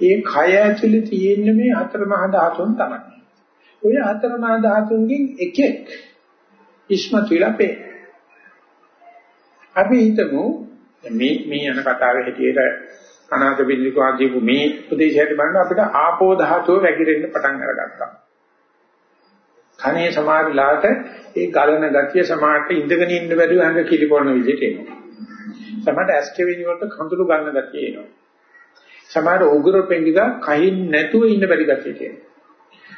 ඒ කය ඇතුලේ තියෙන මේ හතර මහා ධාතුන් තමයි. ඔය හතර මහා ධාතුන්ගෙන් එකෙක් ඉස්මතු වෙලා පේ. අපි හිතමු මේ මේ යන කතාවේ හැටියට අනාථ බිල්ලිකෝ ආදීපු මේ උපදේශයට බලන අපිට ආපෝ ධාතුව වැగిරෙන්න පටන් අරගත්තා. කනේ සමාරිලාට ඒ ගලන ගතිය සමාහට ඉඳගෙන ඉන්න බැරුව හංග කිලිපොන විදිහට එනවා. සමහරට ඇස්කෙවිනි වලට කඳුළු ගන්න ගතිය එනවා. සමහර උගුර පෙඟිලා කහින් නැතුව ඉන්න බැරි ගතිය තියෙනවා.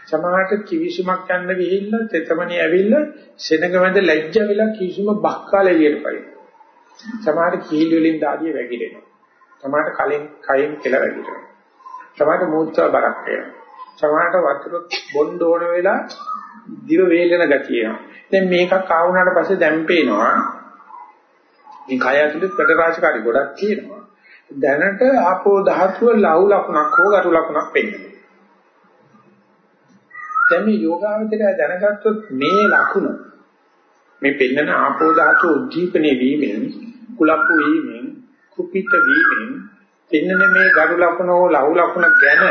සමහරට කිවිසුමක් යන්න ගිහිල්ලා තෙතමනි ඇවිල්ලා සෙනඟ මැද ලැජ්ජ වෙලා කිවිසුම බක්කාල එළියට පයින්. සමහර කීල් වලින් දාඩිය වැగిරෙනවා. සමහරට කලින් කයින් කියලා වැగిරෙනවා. සමහරට මූත්‍රා බරක් වෙනවා. සමහරට වතුර බොන්න ඕන වෙලා දිව වේලෙන ගතිය එනවා. දැන් මේකක් ආවුනාට පස්සේ දැන් පේනවා මේ කය ඇතුලේ ප්‍රකාශකාරී ගොඩක් තියෙනවා. දැනට ආපෝ ධාතුව ලහු ලකුණක් හෝ ගරු ලකුණක් පෙන්වනවා. දැන් මේ යෝගාවචරය දැනගත්තොත් මේ ලකුණ මේ පෙන්නන ආපෝ ධාතුව උද්දීපනයේ වීමෙන් කුලප්පු වීමෙන් කුපිත වීමෙන් පෙන්නන මේ ගරු ලකුණ හෝ ලහු ලකුණ ගැන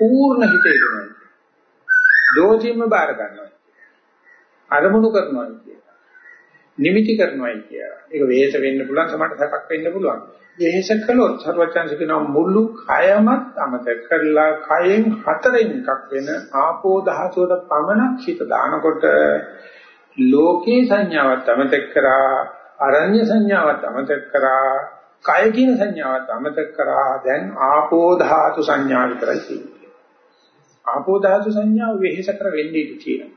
පූර්ණ හිතේ දෙනවා. දෝෂින්ම බාර ගන්නවා. අරමුණු කරනවා කියලා. නිමිති කරනවා කියලා. ඒක වෙහෙස වෙන්න පුළුවන්, සමහරට සැපක් වෙන්න පුළුවන්. වෙහෙස කළොත් සර්වචන්ස කියනවා මුළු කයමත් අමතක කරලා කයෙන් හතරෙන් එකක් වෙන ආපෝ දහසට පමණක් හිත දානකොට ලෝකේ සංඥාවත් අමතක කරා, අරඤ්‍ය සංඥාවත් අමතක කරා, කය කියන සංඥාවත් අමතක කරා. දැන් ආපෝ ධාතු සංඥා විතරයි තියෙන්නේ. ආපෝ ධාතු සංඥාව වෙහෙස කර වෙන්නේ කියලා.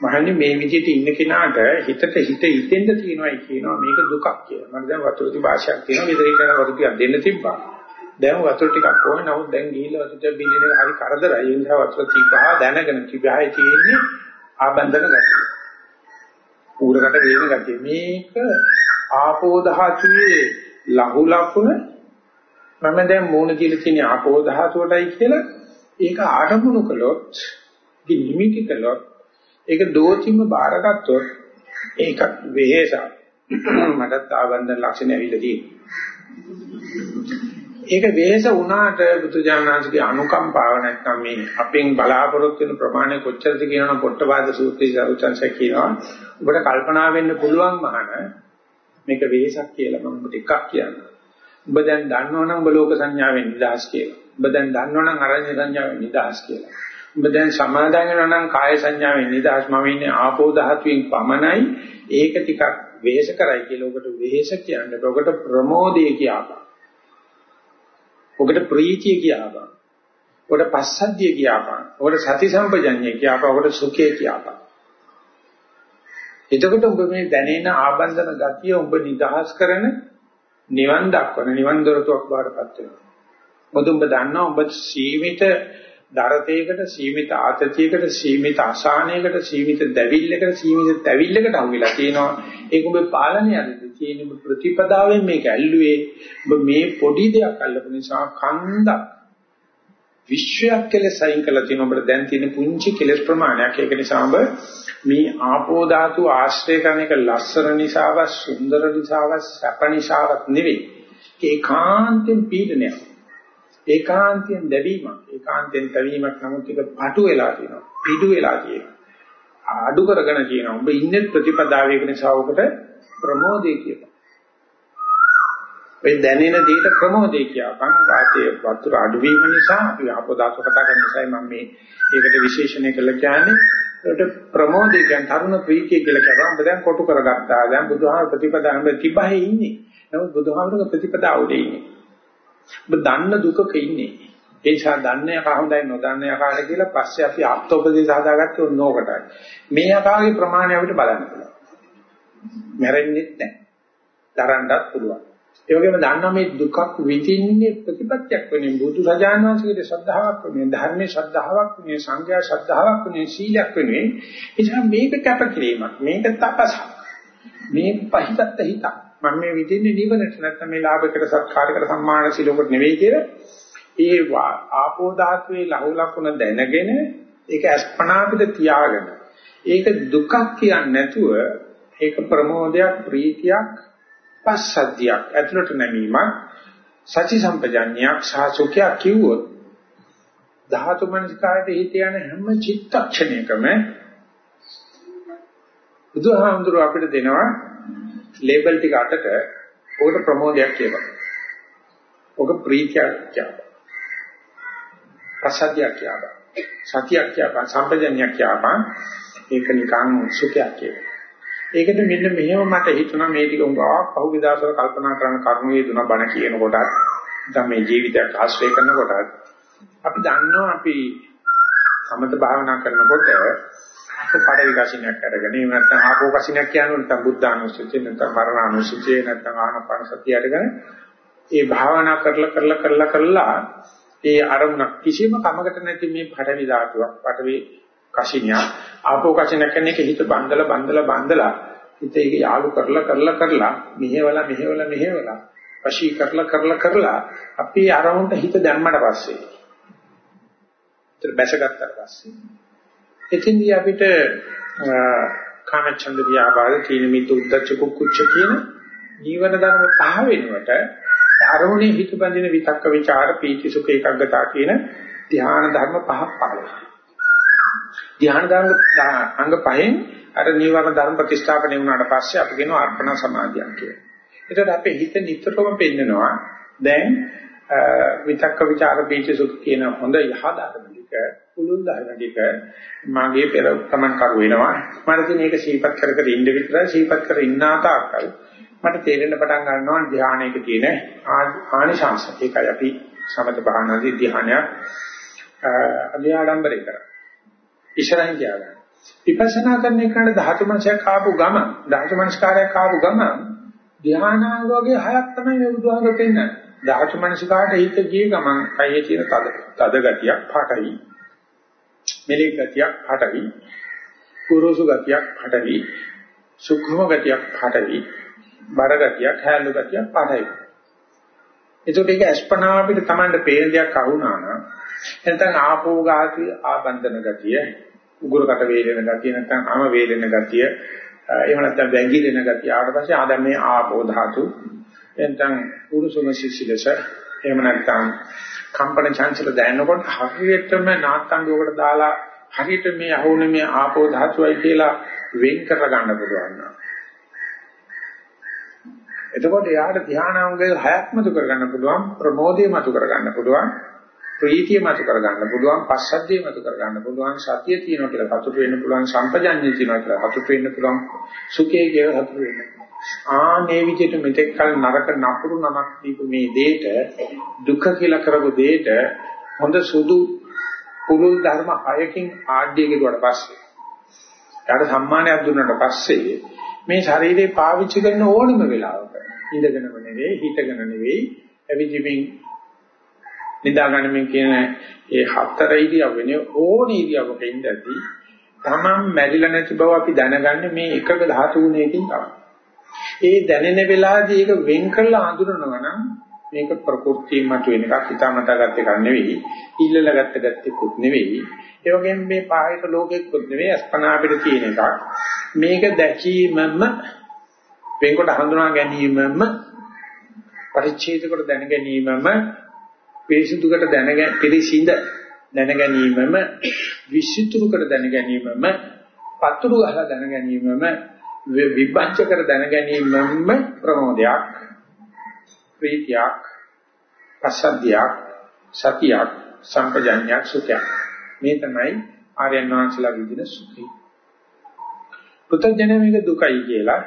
මහන්නේ මේ විදිහට ඉන්න කෙනාට හිතට හිත ඉතෙන්ද තියෙනවයි කියනවා මේක දුකක් කියලා. මම දැන් වතුර තිබාෂයක් තියෙනවා විතරේ කරන වතුර ටිකක් දෙන්න තිබ්බා. දැන් වතුර ටිකක් ඕනේ නමුත් දැන් ගිහිල්ලා වතුර ටික බින්දින හරි කරදරයි. ඒ නිසා වතුර තිබ්බා දැනගෙන තිබ්බායි තියෙන්නේ ආබන්ධන ගැතිය. ඌරකට වේන ගැතිය. මේක ආපෝ දහතුවේ ලහු ලකුණ. මම දැන් මූණ කියලා තියෙන ආපෝ ධාතුවටයි කියලා. ඒක ආරමුණු කළොත් නිමිති කළොත් ඒක දෝතිම බාරගත්තොත් ඒක වෙහෙසක්. මටත් ආවන්දන ලක්ෂණ ඇවිල්ලා තියෙනවා. ඒක වෙහෙස වුණාට බුදුජානනාංශගේ අනුකම්පාව නැත්නම් මේ අපෙන් බලාපොරොත්තු වෙන ප්‍රමාණය කොච්චරද කියනවනම් පොට්ටපාද සූත්‍රයේ සරුචන්සය කියනවා ඔබට කල්පනා වෙන්න පුළුවන් මහන මේක වෙහෙසක් කියලා මම ඔබට එකක් කියන්නම් ඔබ දැන් දන්නවනම් ඔබ ලෝක සංඥාවෙන් නිදහස් කියලා. ඔබ දැන් දන්නවනම් අරඤ්‍ය සංඥාවෙන් නිදහස් කියලා. ඔබ දැන් සමාදන් වෙනවා නම් කාය සංඥාවෙන් නිදහස් මම ඉන්නේ ආපෝ ධාතුවෙන් පමණයි ඒක ටිකක් වෙහෙස කරයි කියලා ඔබට වෙහෙස කියන්නේ ඔබට ප්‍රමෝදය කියපන්. ඔබට ප්‍රීතිය කියපන්. ඔබට පස්සද්ධිය කියපන්. ඔබට සති සම්පජඤ්ඤය කියපන්. ඔබට සුඛය කියපන්. එතකොට ඔබ මේ දැනෙන ආබන්ධන ගතිය ඔබ නිදහස් කරන නිවන් දක්වන නිවන් දොරටුවක් බාටපත් වෙනවා. මොකද ඔබ දන්නවා ඔබ සීමිත දරතේකට සීමිත ආතතියකට සීමිත අසහනයකට සීමිත දැවිල්ලකට සීමිත තැවිල්ලකට අහුවිලා තියෙනවා. ඒක ඔබ පාලනයද තියෙන ප්‍රතිපදාවෙන් මේක ඇල්ලුවේ. ඔබ මේ පොඩි දෙයක් අල්ලපු නිසා කන්දක් විශ්වයක් කෙලෙස් අයින් කළා තියෙන ඔබට දැන් තියෙන පුංචි කෙලෙස් ප්‍රමාණයක්. ඒක නිසා ඔබ මේ ආපෝ ධාතු ආශ්‍රය කරන එක ලස්සන නිසාවත් සුන්දර නිසාවත් සැප නිසාවත් නෙවෙයි. ඒකාන්තයෙන් පීඩනයක්. ඒකාන්තයෙන් දැවීමක් ඒකාන්තයෙන් තැවීමක් නමුත් ඒක පටු වෙලා තියෙනවා පිටු වෙලා තියෙනවා අඩු කරගෙන කියනවා ඔබ ඉන්නේ ප්‍රතිපදාවේක නිසා ඔබට ප්‍රමෝදේ කියනවා ඔය දැනෙන දෙයට ප්‍රමෝදේ කියපන් වාතයේ වතුර අඩුවීම නිසා අපි ආපදාස කතා කරන නිසා මම මේ ඒකට විශේෂණය කළ කියන්නේ ඒකට ප්‍රමෝදේ කියන්නේ තරුණ ප්‍රීතිය කියලා කියනවා. ඔබ දැන් කොටු කරගත්තා. දැන් බුදුහාම ප්‍රතිපදාව තිබහේ ඉන්නේ. නමුත් බුදුහාමරගේ ප්‍රතිපදාව උඩේ ඉන්නේ. ඔබ දන්න දුකක ඉන්නේ. ඒ නිසා දන්නේ යකා හොඳයි නොදන්නේ යකාට කියලා පස්සේ අපි ආත්මෝපදේශ හදාගත්තේ ඕනෝකටයි. මේ යකාගේ ප්‍රමාණය අපිට බලන්න පුළුවන්. මැරෙන්නේ නැහැ. දරන්නත් පුළුවන්. ඒ වගේම දන්නා මේ දුකක් විඳින්නේ ප්‍රතිපත්තියක් වෙන්නේ බුදු රජාණන් වහන්සේගේ ශ්‍රද්ධාවක් වෙන්නේ ධර්මයේ ශ්‍රද්ධාවක් වෙන්නේ සංඝයා ශ්‍රද්ධාවක් වෙන්නේ සීලයක් වෙන්නේ එනිසා මේක කැපකිරීමක් මේක තපසක් මේ පහිතත් හිත මම මේ විඳින්නේ නිවනට නැත්නම් මේ ලාභයකට සත්කාරයකට සම්මාන සිලෝකට නෙවෙයි කියලා ඒ ආපෝ ධාතුවේ ලහු ලකුණ දැනගෙන ඒක අස්පනා පිට තියාගෙන ඒක දුකක් කියන්නේ නැතුව ඒක ප්‍රමෝදයක් ප්‍රීතියක් පස්සද්ධියක් ඇතුළට නැමීමක් සති සම්පජඤ්ඤයක් සාසුඛයක් කිව්වොත් ධාතු මනස්කාරයට හිත යන හැම චිත්තක්ෂණයකම බුදුහාමුදුරුව අපිට දෙනවා ලේබල් ටික අටක ඔකට ප්‍රමෝදයක් කියපන්. ඔක ප්‍රීතියක් කියපන්. පස්සද්ධියක් කියපන්. සතියක් කියපන්. සම්පජඤ්ඤයක් කියපන්. ඒක නිකන් සුඛයක් කියපන්. ඒකට මෙන්න මෙහෙම මට හිතුණා මේ ටික උඹා පහුගිය දවස්වල කල්පනා කරන කර්ම වේදුනා බණ කියන කොටත් දැන් මේ ජීවිතයක් ආශ්‍රය කරන කොටත් අපි දන්නවා අපි සමත භාවනා කරනකොට පඩවි කසිනයක් අරගෙන එහෙම නැත්නම් ආපෝ කසිනයක් කියනවා නැත්නම් බුද්ධානුස්සතිය නැත්නම් මරණානුස්සතිය නැත්නම් ආනපන සතිය අරගෙන ඒ භාවනා කරලා කරලා කරලා කරලා ඒ අරමුණක් කිසිම කමකට නැති මේ පඩවි ධාතුවක් පඩවි කසිනියක් ආපෝ කසිනයක් කියන එක හිත බන්දලා බන්දලා බන්දලා හිත ඒක යාලු කරලා කරලා කරලා මෙහෙවලා මෙහෙවලා මෙහෙවලා වශී කරලා කරලා කරලා අපි අරමුණට හිත දැම්මට පස්සේ ඉතින් බැසගත්තට පස්සේ එතින්දී අපිට කාමච්ඡන්ද ව්‍යාපාද තීන මිත් උද්දච්ච කුක්කුච්ච කියන ජීවන ධර්ම පහ වෙනුවට අරමුණේ හිත බඳින විතක්ක ਵਿਚාර පීති සුඛ ඒකග්ගතා කියන ධ්‍යාන ධර්ම පහක් පහළ ධ්‍යාන ධර්ම අංග පහෙන් අර නීවරණ ධර්ම ප්‍රතිස්ථාපනය වුණාට පස්සේ අපි කියනවා අර්පණ සමාධියක් කියලා. ඒකට අපේ හිත නිතරම පෙන්නනවා දැන් විතක්ක ਵਿਚාර පීච සුඛ කියන හොඳ යහ ධර්ම ටික පුළුල් ධර්ම ටික මාගේ පෙර උත්තමන් කරු වෙනවා. මට තියෙන එක සීපත් කර කර ඉන්න විතරයි සීපත් කර ඉන්නා තාක්කල් මට තේරෙන්න පටන් ගන්නවා ධ්‍යානයක තියෙන ආනිශංස. ඒකයි අපි සමත භාවනාවේ ධ්‍යානයක් අධ්‍යාඩම්බරේ කරා. ඉස්සරහින් තියාගන්න. විපස්සනා කරන එකට ධාතු මනසක් ආපු ගම, ධාතු මනස්කාරයක් ආපු ගම ධානාංග වගේ හයක් තමයි මේ බුදුහාමර පෙන්නන්නේ. ධාතු මනස්කාරට හිත ගිය ගමන් කයේ තියෙන තද තද ගතියක් පාටයි. මෙලෙක් ගතියක් පාටයි. කුරුසු ගතියක් පාටයි. සුක්ෂම ගතියක් පාටයි. බර ගතියක් හැලු ගතියක් පාටයි. එතකොට ඒක අස්පනා අපිට Tamanට පේන දෙයක් අහුණා නම් නැත්නම් ආපෝ ගාති ආබන්ධන ගතිය උගුරකට වේලෙන ගතිය නැත්නම් අම වේලෙන ගතිය එහෙම නැත්නම් වැංගිලෙන ගතිය ආවට පස්සේ ආ දැන් මේ ආපෝ ධාතු නැත්නම් පුරුෂම සිසිලස එහෙම නැත්නම් කම්පන චංචල දැනනකොට හරියටම නාත්තංගයකට දාලා හරියට මේ අහුනේ මේ ආපෝ ධාතුවයි කියලා වෙන් කර ගන්න පුළුවන් නේද එතකොට යාට ධානාංගය හයක් මතු කරගන්න පුළුවන් ප්‍රමෝදය මතු කරගන්න පුළුවන් ප්‍රීතිය මතු කරගන්න පුළුවන් පස්සද්ධිය මතු කරගන්න පුළුවන් සතිය තියෙනවා කියලා සතුට වෙන්න පුළුවන් සම්පජඤ්ඤය තියෙනවා කියලා සතුට වෙන්න පුළුවන් සුඛය කියලා සතුට වෙන්න ආ මේ විදිහට මෙතෙක් කල නරක නපුරු නමක් දීපු මේ දෙයට දුක කියලා කරපු දෙයට හොඳ සුදු පුරුල් ධර්ම හයකින් ආඩ්‍ය කෙරුවට පස්සේ ඊට සම්මානයක් දුන්නාට පස්සේ මේ ශරීරේ පාවිච්චි කරන ඕනම වෙලාවක ඉඳගෙනම නෙවෙයි හිටගෙන නෙවෙයි ඇවිදිමින් නිදාගන්නමින් කියන ඒ හතර ඉරියව්වනේ ඕන ඉරියව්වක ඉඳදී තමන් මැරිලා නැති බව අපි දැනගන්නේ මේ එකක ධාතු ගුණයකින් තමයි. ඒ දැනෙන වෙලාවදී ඒක වෙන් කරලා හඳුනනවා නම් මේක ප්‍රകൃතියෙන් මතුවෙන එකක් හිතාමතාගත් එකක් නෙවෙයි, ඉල්ලලා ගත්ත ගත්තෙකුත් නෙවෙයි. ඒ වගේම මේ පාහික ලෝකෙකුත් නෙවෙයි, අස්පනා අපිට තියෙන එකක්. මේක දැකීමම වෙන්කොට හඳුනා ගැනීමම පරිච්ඡේද කොට දැන ගැනීමම පිරිසිදුකට දැන පිරිසිඳ දැන ගැනීමම විසිතුරු කර දැන ගැනීමම පතුරු ගහලා දැන ගැනීමම විභජ්‍ය කර දැන ගැනීමම ප්‍රමෝදයක් ප්‍රීතියක් පසද්ධියක් සතියක් සම්පජඤ්ඤයක් සුඛයක් මේ තමයි ආර්යයන් වහන්සේලා විදින සුඛය පුතඥය මේක දුකයි කියලා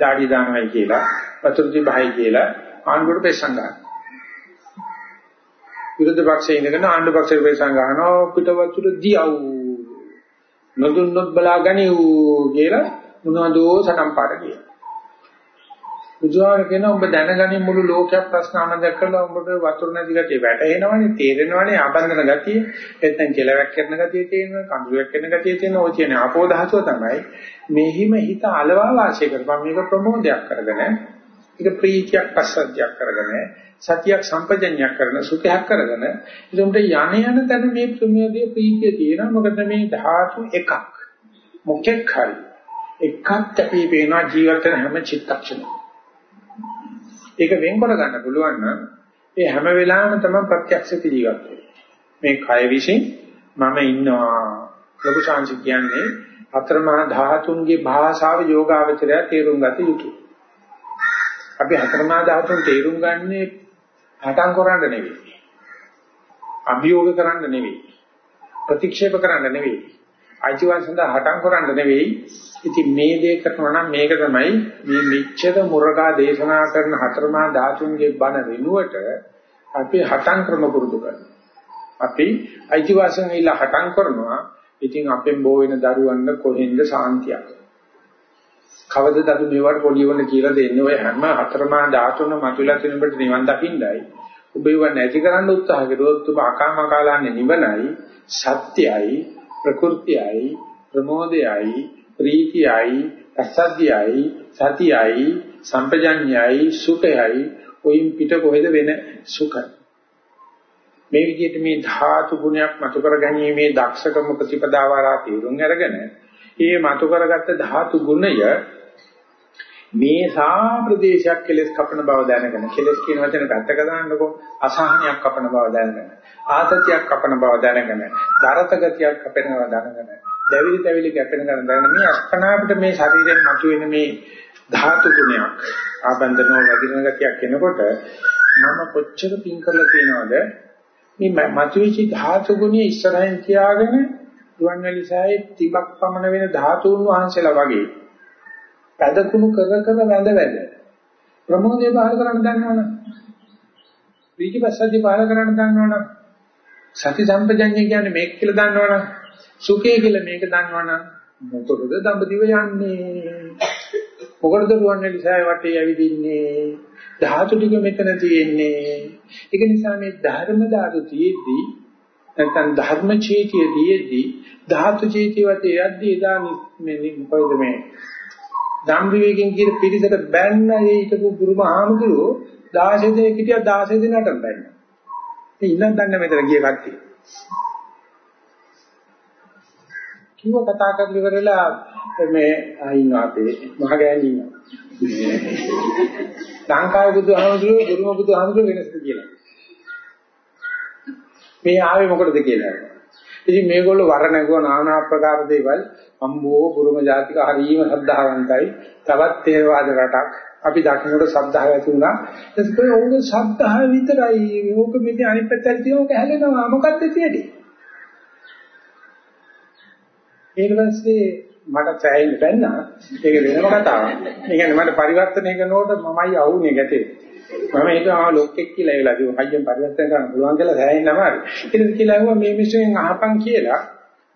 දාඩි දානවයි කියලා වතුරු දිබහයි කියලා ආණ්ඩුවට පෙස්සන් ගන්නවා. විරුද්ධ පක්ෂයේ ඉඳගෙන ආණ්ඩු පක්ෂයට පෙස්සන් ගන්නවා පිටවතුර දියව්. නොදුන්නොත් බලා ගනිව් කියලා මොනවදෝ සටන් පාඩ කියනවා. බුදුහාර කියන ඔබ දැනගනින් මුළු ලෝකයක් ප්‍රශ්න අහන්න දැක්කලා ඔබට වතුර නැති ගතිය වැටෙනවනේ තේරෙනවනේ ආබන්ධන ගතිය. නැත්නම් කෙලවක් කරන ගතිය තියෙනවා කඳුලක් කරන ගතිය තියෙනවා. ඔය කියන්නේ ආපෝ ධාතුව තමයි මෙහිම හිත අලවා වාසය කරපම් මේක ප්‍රමෝදයක් කරගෙන ඒක ප්‍රීතියක් පස්සද්ධියක් කරගෙන සතියක් සම්පජඤ්ඤයක් කරන සුඛයක් කරගෙන ඉතින්ට යණ යන තැන මේ ප්‍රමෝදයේ ප්‍රීතිය තියෙනවා. මොකද මේ ධාතු එකක්. මොකෙක් හරි එකක් අපි පේනවා ජීවිත හැම චිත්තක්ෂණයක ඒක වෙන්කර ගන්න පුළුවන් නම් ඒ හැම වෙලාවෙම තමයි ප්‍රත්‍යක්ෂ ජීවත් මේ කය විශ්ින් මම ඉන්නවා ලොකු ශාන්ති කියන්නේ අතරමහා ධාතුන්ගේ භාෂාව යෝගාවචරය තේරුම් ගත යුතුයි. අපි අතරමහා ධාතුන් තේරුම් ගන්නේ හටන් කරන්න නෙවෙයි. අභියෝග කරන්න නෙවෙයි. ප්‍රතික්ෂේප කරන්න නෙවෙයි. අයිතිවාසිකම් සඳහා හටන් කරන්න නෙවෙයි ඉතින් මේ දේ කරනවා නම් මේක තමයි මේ මෙච්චර මුරගා දේශනා කරන හතරමා ධාතුන්ගේ බණ වෙනුවට අපි හටන් ක්‍රම පුරුදු කරනවා. අපි අයිතිවාසිකම් ඉල්ල හටන් කරනවා. ඉතින් අපෙන් බෝ වෙන දරුවන්ට කොහෙන්ද සාන්තියක්? කවදද අපි මේවට පොඩිවන්න කියලා දෙන්නේ ඔය හැම හතරමා ධාතුන මතුවලා තිනුඹට නිවන් දකින්නයි. ඔබ ඒව නැති කරන්න උත්සාහ කළොත් ඔබ අකාමකාලන්නේ නිවනයි සත්‍යයි ප්‍රകൃතියයි ප්‍රමෝදයයි ප්‍රීතියයි අසද්දයයි සතියයි සම්පජඤ්ඤයයි සුඛයයි. කොයින් පිට කොහෙද වෙන සුඛයි මේ විදිහට මේ ධාතු ගුණයක් මතු කර ගැනීමේ දක්ෂකම ප්‍රතිපදාවාරා තීරුම් අරගෙන ඒ මතු කරගත්ත ධාතු ගුණය මේ සා ප්‍රදේශයක් කෙලස් කපන බව දැනගෙන කෙලස් කියන වචන පැත්තක දාන්නකෝ. අසහනයක් කපන බව දැනගෙන. ආතතියක් කපන බව දැනගෙන දරත ගතියක් කපන බව දැනගෙන දැවිලි තැවිලි ගැටෙන ගන්න දැනගෙන මේ අස්පනා අපිට මේ ශරීරයෙන් මතුවෙන මේ ධාතු ගුණයක් ආබන්ධනෝ වැඩින ගතියක් එනකොට මම කොච්චර පින් කරලා තියෙනවද? මේ මතුවෙච්ච ධාතු ගුණය ඉස්සරහින් තියාගෙන රුවන්වැලිසෑයේ තිබක් පමණ වෙන ධාතුන් වහන්සේලා වගේ පැදකුණු කර කර වැඳ වැඳ. ප්‍රමෝදේ පහල කරන්න දන්නවනම් වීතිපස්සද්ධි පහල කරන්න දන්නවනම් සති සම්පජඤ්ඤය කියන්නේ මේක කියලා දන්නවනම් සුඛය කියලා මේක දන්නවනම් මොකටද දඹදිව යන්නේ? මොකටද රුවන්වැලිසෑය වටේ ඇවිදින්නේ? ධාතු ටික මෙතන තියෙන්නේ. ඒක නිසා මේ ධර්ම ධාතු තියෙද්දී නැත්නම් ධර්ම චේතියදීදී ධාතු චේතියවත යද්දී එදා මේ මොකද මේ ධම් විවේකයෙන් කියන පිළිසකට බැන්න ඒ හිටපු ගුරුම ආමතුරු 16 දෙනෙක් හිටියා 16 දෙනාටම බැන්න. ඉතින් ඉන්නත් දන්න මෙතන ගිය කට්ටිය. කිව්ව කතා කරලා ඉවරලා මේ ඉන්නවා අපේ මහගෑණි ඉන්නවා. ලංකාවේ බුදුහාමුදුරුවෝ ගුරුම බුදුහාමුදුරුවෝ වෙනස්ද කියලා. මේ ආවේ මොකටද කියලා. ඉතින් මේගොල්ලෝ වර නැගුවා নানা ආකාර දේවල් අම්බෝ ගුරුම ජාතික හරීම ශ්‍රද්ධාවන්තයි. තවත් තේරවාද රටක් අපි දකින්නට ශ්‍රද්ධාව ඇති වුණා. ඒක ඕගේ ශ්‍රද්ධාව විතරයි. ඕක මෙතන අනිත් පැත්තට තියෙන ඕක හැලෙනවා. මොකද්ද තියෙන්නේ? ඊට පස්සේ මට සෑහෙන්න බැන්නා. ඒක වෙනම කතාවක්. ඒ කියන්නේ මට පරිවර්තනය කරනකොට මමයි අහුනේ ගැටේ. මම හිතුවා ලොක්ෙක් කියලා ඒ වෙලාවදී හයියෙන් පරිවර්තන කරන්න පුළුවන් කියලා සෑහෙන්න අමාරුයි. ඊට කියලා ඇහුවා මේ මිනිස්සුන් අහපන් කියලා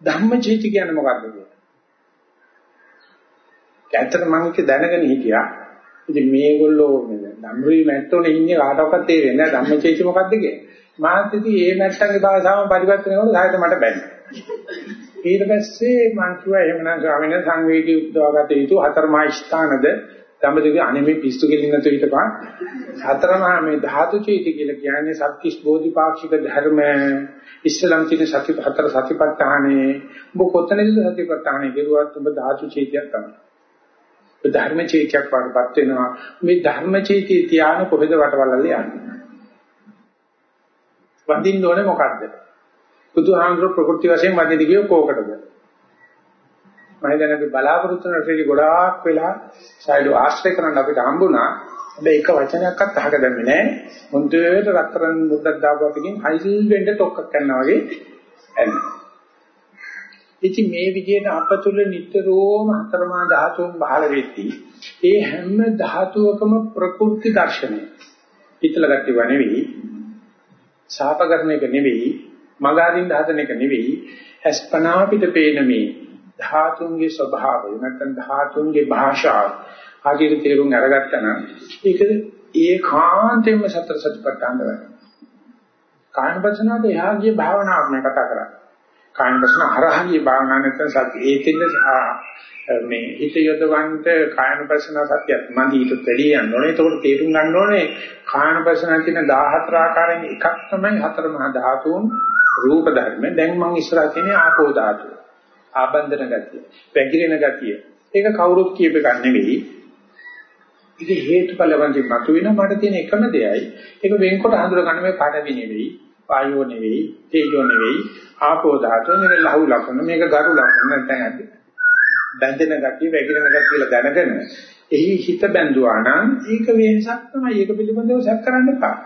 ධම්මචේති කියන්නේ මොකක්ද කියලා. ඇත්තට මම ඒක දැනගෙන හිටියා. ඉතින් මේගොල්ලෝ ධම්රි මැට්ටෝනේ ඉන්නේ කාටවත් තේරෙන්නේ නැහැ ධම්මචේති මොකක්ද කියලා. මාත් ඉතින් ඒ මැට්ටන්ගේ භාෂාව පරිවර්තන කරනකොට සායත මට බැන්නේ. ඊට පස්සේ මං කිව්වා එහෙමනම් ස්වාමීන් වහන්සේ සංවේදී උද්දවාගත යුතු හතරමහා ස්ථානද දඹදිවගේ අනෙමේ පිස්සු කෙලින් නැතුව හිටපන්. හතරමහා මේ ධාතු චේති කියලා කියන්නේ සත්‍තිස් බෝධිපාක්ෂික ධර්ම ඉස්ලාම් කියන සති හතර සතිපට්ඨානේ ඔබ කොතනද සතිපට්ඨානේ කෙරුවත් ඔබ ධාතු චේතියක් තමයි. ඔබ ධර්ම චේතියක් වඩපත් වෙනවා. මේ ධර්ම චේතිය තියාන කොහෙද වටවලල්ල යන්නේ? වඳින්න ඕනේ මොකද්ද? බුදුහාමුදුර ප්‍රകൃති වශයෙන් වදින්න ගියෝ කෝකටද? මම දැන් අපි බලාපොරොත්තු වෙන රටේ ගොඩාක් වෙලා සයිඩ් ආශ්‍රය කරන්න අපිට හම්බුණා. හැබැයි එක වචනයක්වත් අහක දැම්මේ නැහැ. හොඳට රත්තරන් මුද්දක් දාපුවකින් හයිසිල් වෙන්න ටොක්ක් කරනවා වගේ එන්න. ඉතින් මේ විදිහට අපතුල නිතරම හතරමා ධාතුන් බහල වෙtti. ඒ හැම ධාතුවකම ප්‍රකෘති දර්ශනය. හිතල ගැටේව නෙවෙයි. සාපකරණ එක නෙවෙයි. මගහරින්න හදන එක නෙවෙයි. අස්පනා පිට පේන මේ ධාතුන්ගේ ස්වභාවය නැත්නම් ධාතුන්ගේ භාෂාව ආදී තේරුම් අරගත්තා නම් ඒක ඒකාන්තයෙන්ම සතර සතිපට්ඨාන වෙනවා. කායනපසනාවට එහා ගිය භාවනාවක් මම කතා කරා. කායනපසන හරහා ගිය භාවනාව නැත්නම් සති ඒකෙන්ද මේ හිත යොදවන්ට කායනපසන සතියක් මදි ඊට වැඩි යන්න ඕනේ. ඒකට තේරුම් ගන්න ඕනේ කායනපසන කියන 14 ආකාරයෙන් එකක් තමයි හතර මහා ධාතුන් රූප ධර්ම. දැන් මම ඉස්සරහ කියන්නේ ආපෝ ධාතුව. ආබන්ධන ගතිය, පැකිලෙන ගතිය. ඒක කවුරුත් කියප එකක් නෙවෙයි. ඒක හේතුඵල වන්දි මතුවෙන මට තියෙන එකම දෙයයි. ඒක වෙන්කොට හඳුර ගන්න මේ පඩවි නෙවෙයි, වායෝ නෙවෙයි, තේජෝ නෙවෙයි, ආපෝ ධාතුව නෙවෙයි ලහු ලක්ෂණ මේක ගරු ලක්ෂණ නැත්නම් ඇති. බැඳෙන ගතිය, වැగిරෙන ගතිය කියලා දැනගෙන එහි හිත බැඳුවා නම් ඒක වෙනසක් තමයි. ඒක පිළිබඳව සැක කරන්න එපා.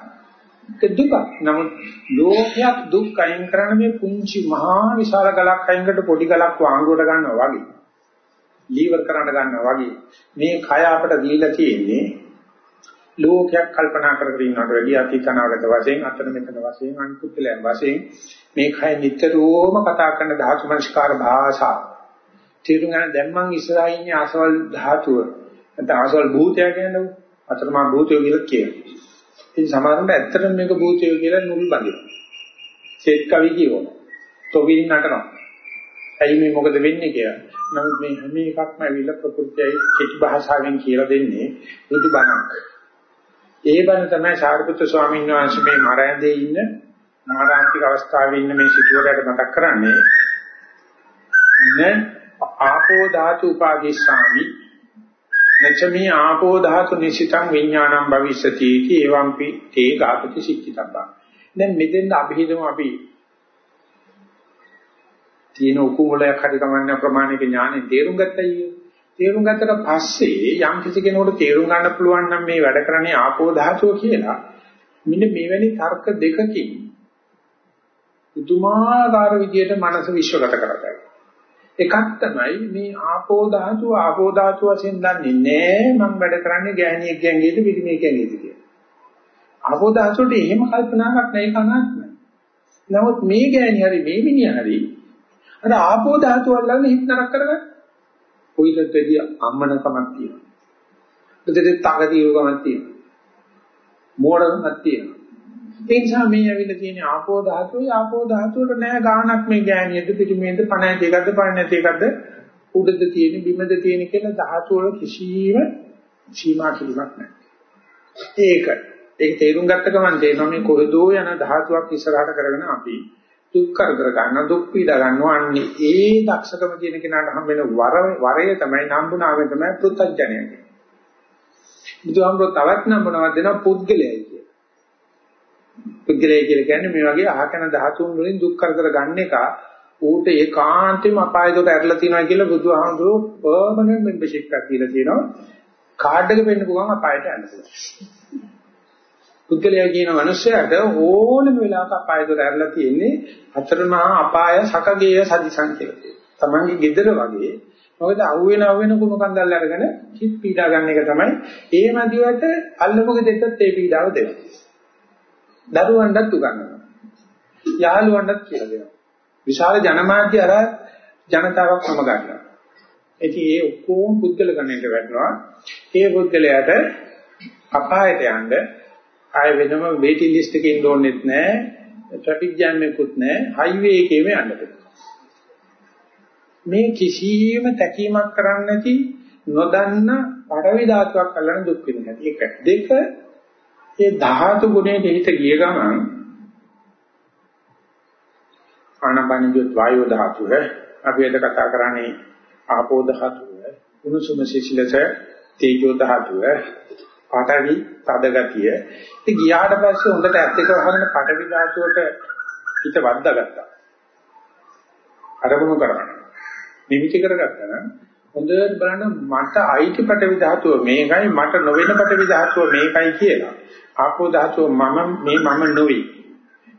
දුක. නමුත් ලෝකයක් දුක් අයින් කරන්න මේ පුංචි මහා විශාල ගලක් අයින්කට පොඩි ගලක් වාංගුවට ගන්නවා වගේ. ලීවර් කරන්න ගන්නවා වගේ. මේ කය අපට දීලා තියෙන්නේ ලෝකයක් කල්පනා කර කර ඉන්නවට වැඩිය අතීතනාගත වශයෙන් අතන මෙතන වශයෙන් අනුකුත්ලයන් වශයෙන් මේ කය නිතරම කතා කරන ධාතු මනස්කාර භාෂා. තේරුම් ගන්න දැන් මං ඉස්සරහින් ඉන්නේ ආසවල් ධාතුව. නැත්නම් ආසවල් භූතය කියන්නේ අතරමා භූතය කියලා කියනවා. ඉතින් සමහරවිට ඇත්තටම මේක භූතය කියලා නුල් බඳිනවා. සෙත් කවි කියවනවා. තොවිල් නටනවා. ඇයි මේ මොකද වෙන්නේ කියලා. නමුත් මේ හැම එකක්ම ඇවිල්ලා ප්‍රകൃතියයි කෙටි භාෂාවෙන් කියලා දෙන්නේ බුදු බණක්. ඒ බණ තමයි සාරිපුත්‍ර ස්වාමීන් වහන්සේ මේ මරෑඳේ ඉන්න මහාරාන්තික අවස්ථාවේ ඉන්න මේ සිටුවරට මතක් කරන්නේ. න? ආපෝ ධාතු උපාදිස්සාමි නචමී ආපෝ ධාතු නිසිතං විඥානං භවිස්සති इति එවම්පි තේ ගාපති සික්කිතබ්බා දැන් මෙතෙන් අපි හිතමු අපි. තියෙන උකුමලයක් හරි කමන්න ප්‍රමාණික ඥානෙ තේරුම් ගත්තයි තේරුම් ගත්තට පස්සේ යම් කිසි කෙනෙකුට තේරුම් ගන්න පුළුවන් නම් මේ වැඩ කරන්නේ ආපෝ ධාතුව කියලා මෙන්න මෙවැනි තර්ක දෙකකින් පුදුමාකාර විදියට මනස විශ්වගත කරගන්නවා එකක් තමයි මේ ආපෝ ධාතුව ආපෝ ධාතුව වශයෙන් දන්නේ නැහැ මම වැඩ කරන්නේ ගෑණියෙක් ගැංගේද පිළිමේ ගැංගේද කියලා. ආපෝ ධාතුවට එහෙම කල්පනාවක් නැහැ කනක්ම. නමුත් මේ ගෑණි හරි මේ මිනිහ හරි අර ආපෝ ධාතුව වලන්නේ හිත නරක කරගන්න. කොයිදත් වැඩි අම්මනකමක් තියෙනවා. දෙදෙත් තකතිරුකමක් තියෙනවා. මෝඩකමක් තියෙනවා. ඒ නිසා මේ ඇවිල්ලා තියෙන ආපෝ ධාතුවේ ආපෝ ධාතුවට නෑ ගාණක් මේ ගෑණියද පිටිමේද පණ ඇති එකක්ද පණ නැති එකක්ද උඩද තියෙන බිමද තියෙන කියලා ධාතු වල කිසිම සීමා කිරීමක් නැහැ. ඒක ඒක තේරුම් ගත්ත ගමන් තේරෙනවා මේ කොහෙදෝ යන ධාතුවක් ඉස්සරහට කරගෙන අපි දුක් කරදර ගන්න දුක් පීඩා ගන්නවා. අන්නේ ඒ දක්ෂකම තියෙන කෙනාට හම් වෙන වර වරය තමයි නම්බුනාවෙන් තමයි පුත්තජනය. බුදුහාමුදුරුවෝ තවත් නම්බුනාවක් දෙනවා පුද්ගලයයි පුද්ගලය කියලා කියන්නේ මේ වගේ අහකන ධාතුන් වලින් දුක් කරදර ගන්න එක ඌට ඒකාන්තයෙන්ම අපාය දොර ඇරලා තියෙනවා කියලා බුදුහාමුදුරුවෝ පර්මනන්ට් මෙම්බර්ෂිප් එකක් දීලා තියෙනවා. කාඩ් එක වෙන්න පුළුවන් අපායට යන්න පුළුවන්. පුද්ගලයා කියන මනුස්සයාට ඕනම වෙලාවක අපාය දොර ඇරලා තියෙන්නේ හතරමහා අපාය සකගේය සදිසං කියලා තමන්ගේ gedara වගේ මොකද අහුවෙන අහුවෙන කුණු කන්දල් අරගෙන කිත් පීඩා ගන්න එක තමයි ඒ මදිවට අල්ලපු ගෙදෙට්ටත් ඒ පීඩාව දෙනවා දරුවන්ටත් උගන්වනවා. යාළුවන්ටත් කියලා දෙනවා. විශාල ජනමාධ්‍ය අර ජනතාවක් සම ගන්නවා. ඉතින් ඒ ඔක්කොම පුද්ගල ගණයට වැටෙනවා. ඒ පුද්ගලයාට අපායට යන්න ආය වෙනම වේටිං ලිස්ට් එකේ ඉන්න ඕනෙත් නැහැ. ට්‍රැෆික් ජෑම් එකකුත් නැහැ හයිවේ එකේම යන්න පුළුවන්. මේ කිසියම් තැකීමක් කරන්නේ නැති නොදන්න පඩවි ධාතුවක් අල්ලන දුක් වෙන හැටි. එක. දෙක ඒ ධාතු ගුණයට හිත ගිය ගමන් ආනපනිජොත් වායෝ ධාතුව අපි එද කතා කරන්නේ ආපෝ ධාතුව උණුසුම සිසිලස තේජෝ ධාතුව පාඨවි තද ගතිය ඉතින් ගියාට පස්සේ හොඳට ඇත්ත එක වහගෙන පාඨවි ධාතුවට හිත වද්දාගත්තා. අරමුණු කරගන්න නිමිති කරගත්තා නම් හොඳට බලන්න මට අයිති පාඨවි ධාතුව මේකයි මට නොවන පාඨවි ධාතුව මේකයි කියලා. ආපෝ ධාතුව මම මේ මම නොවේ.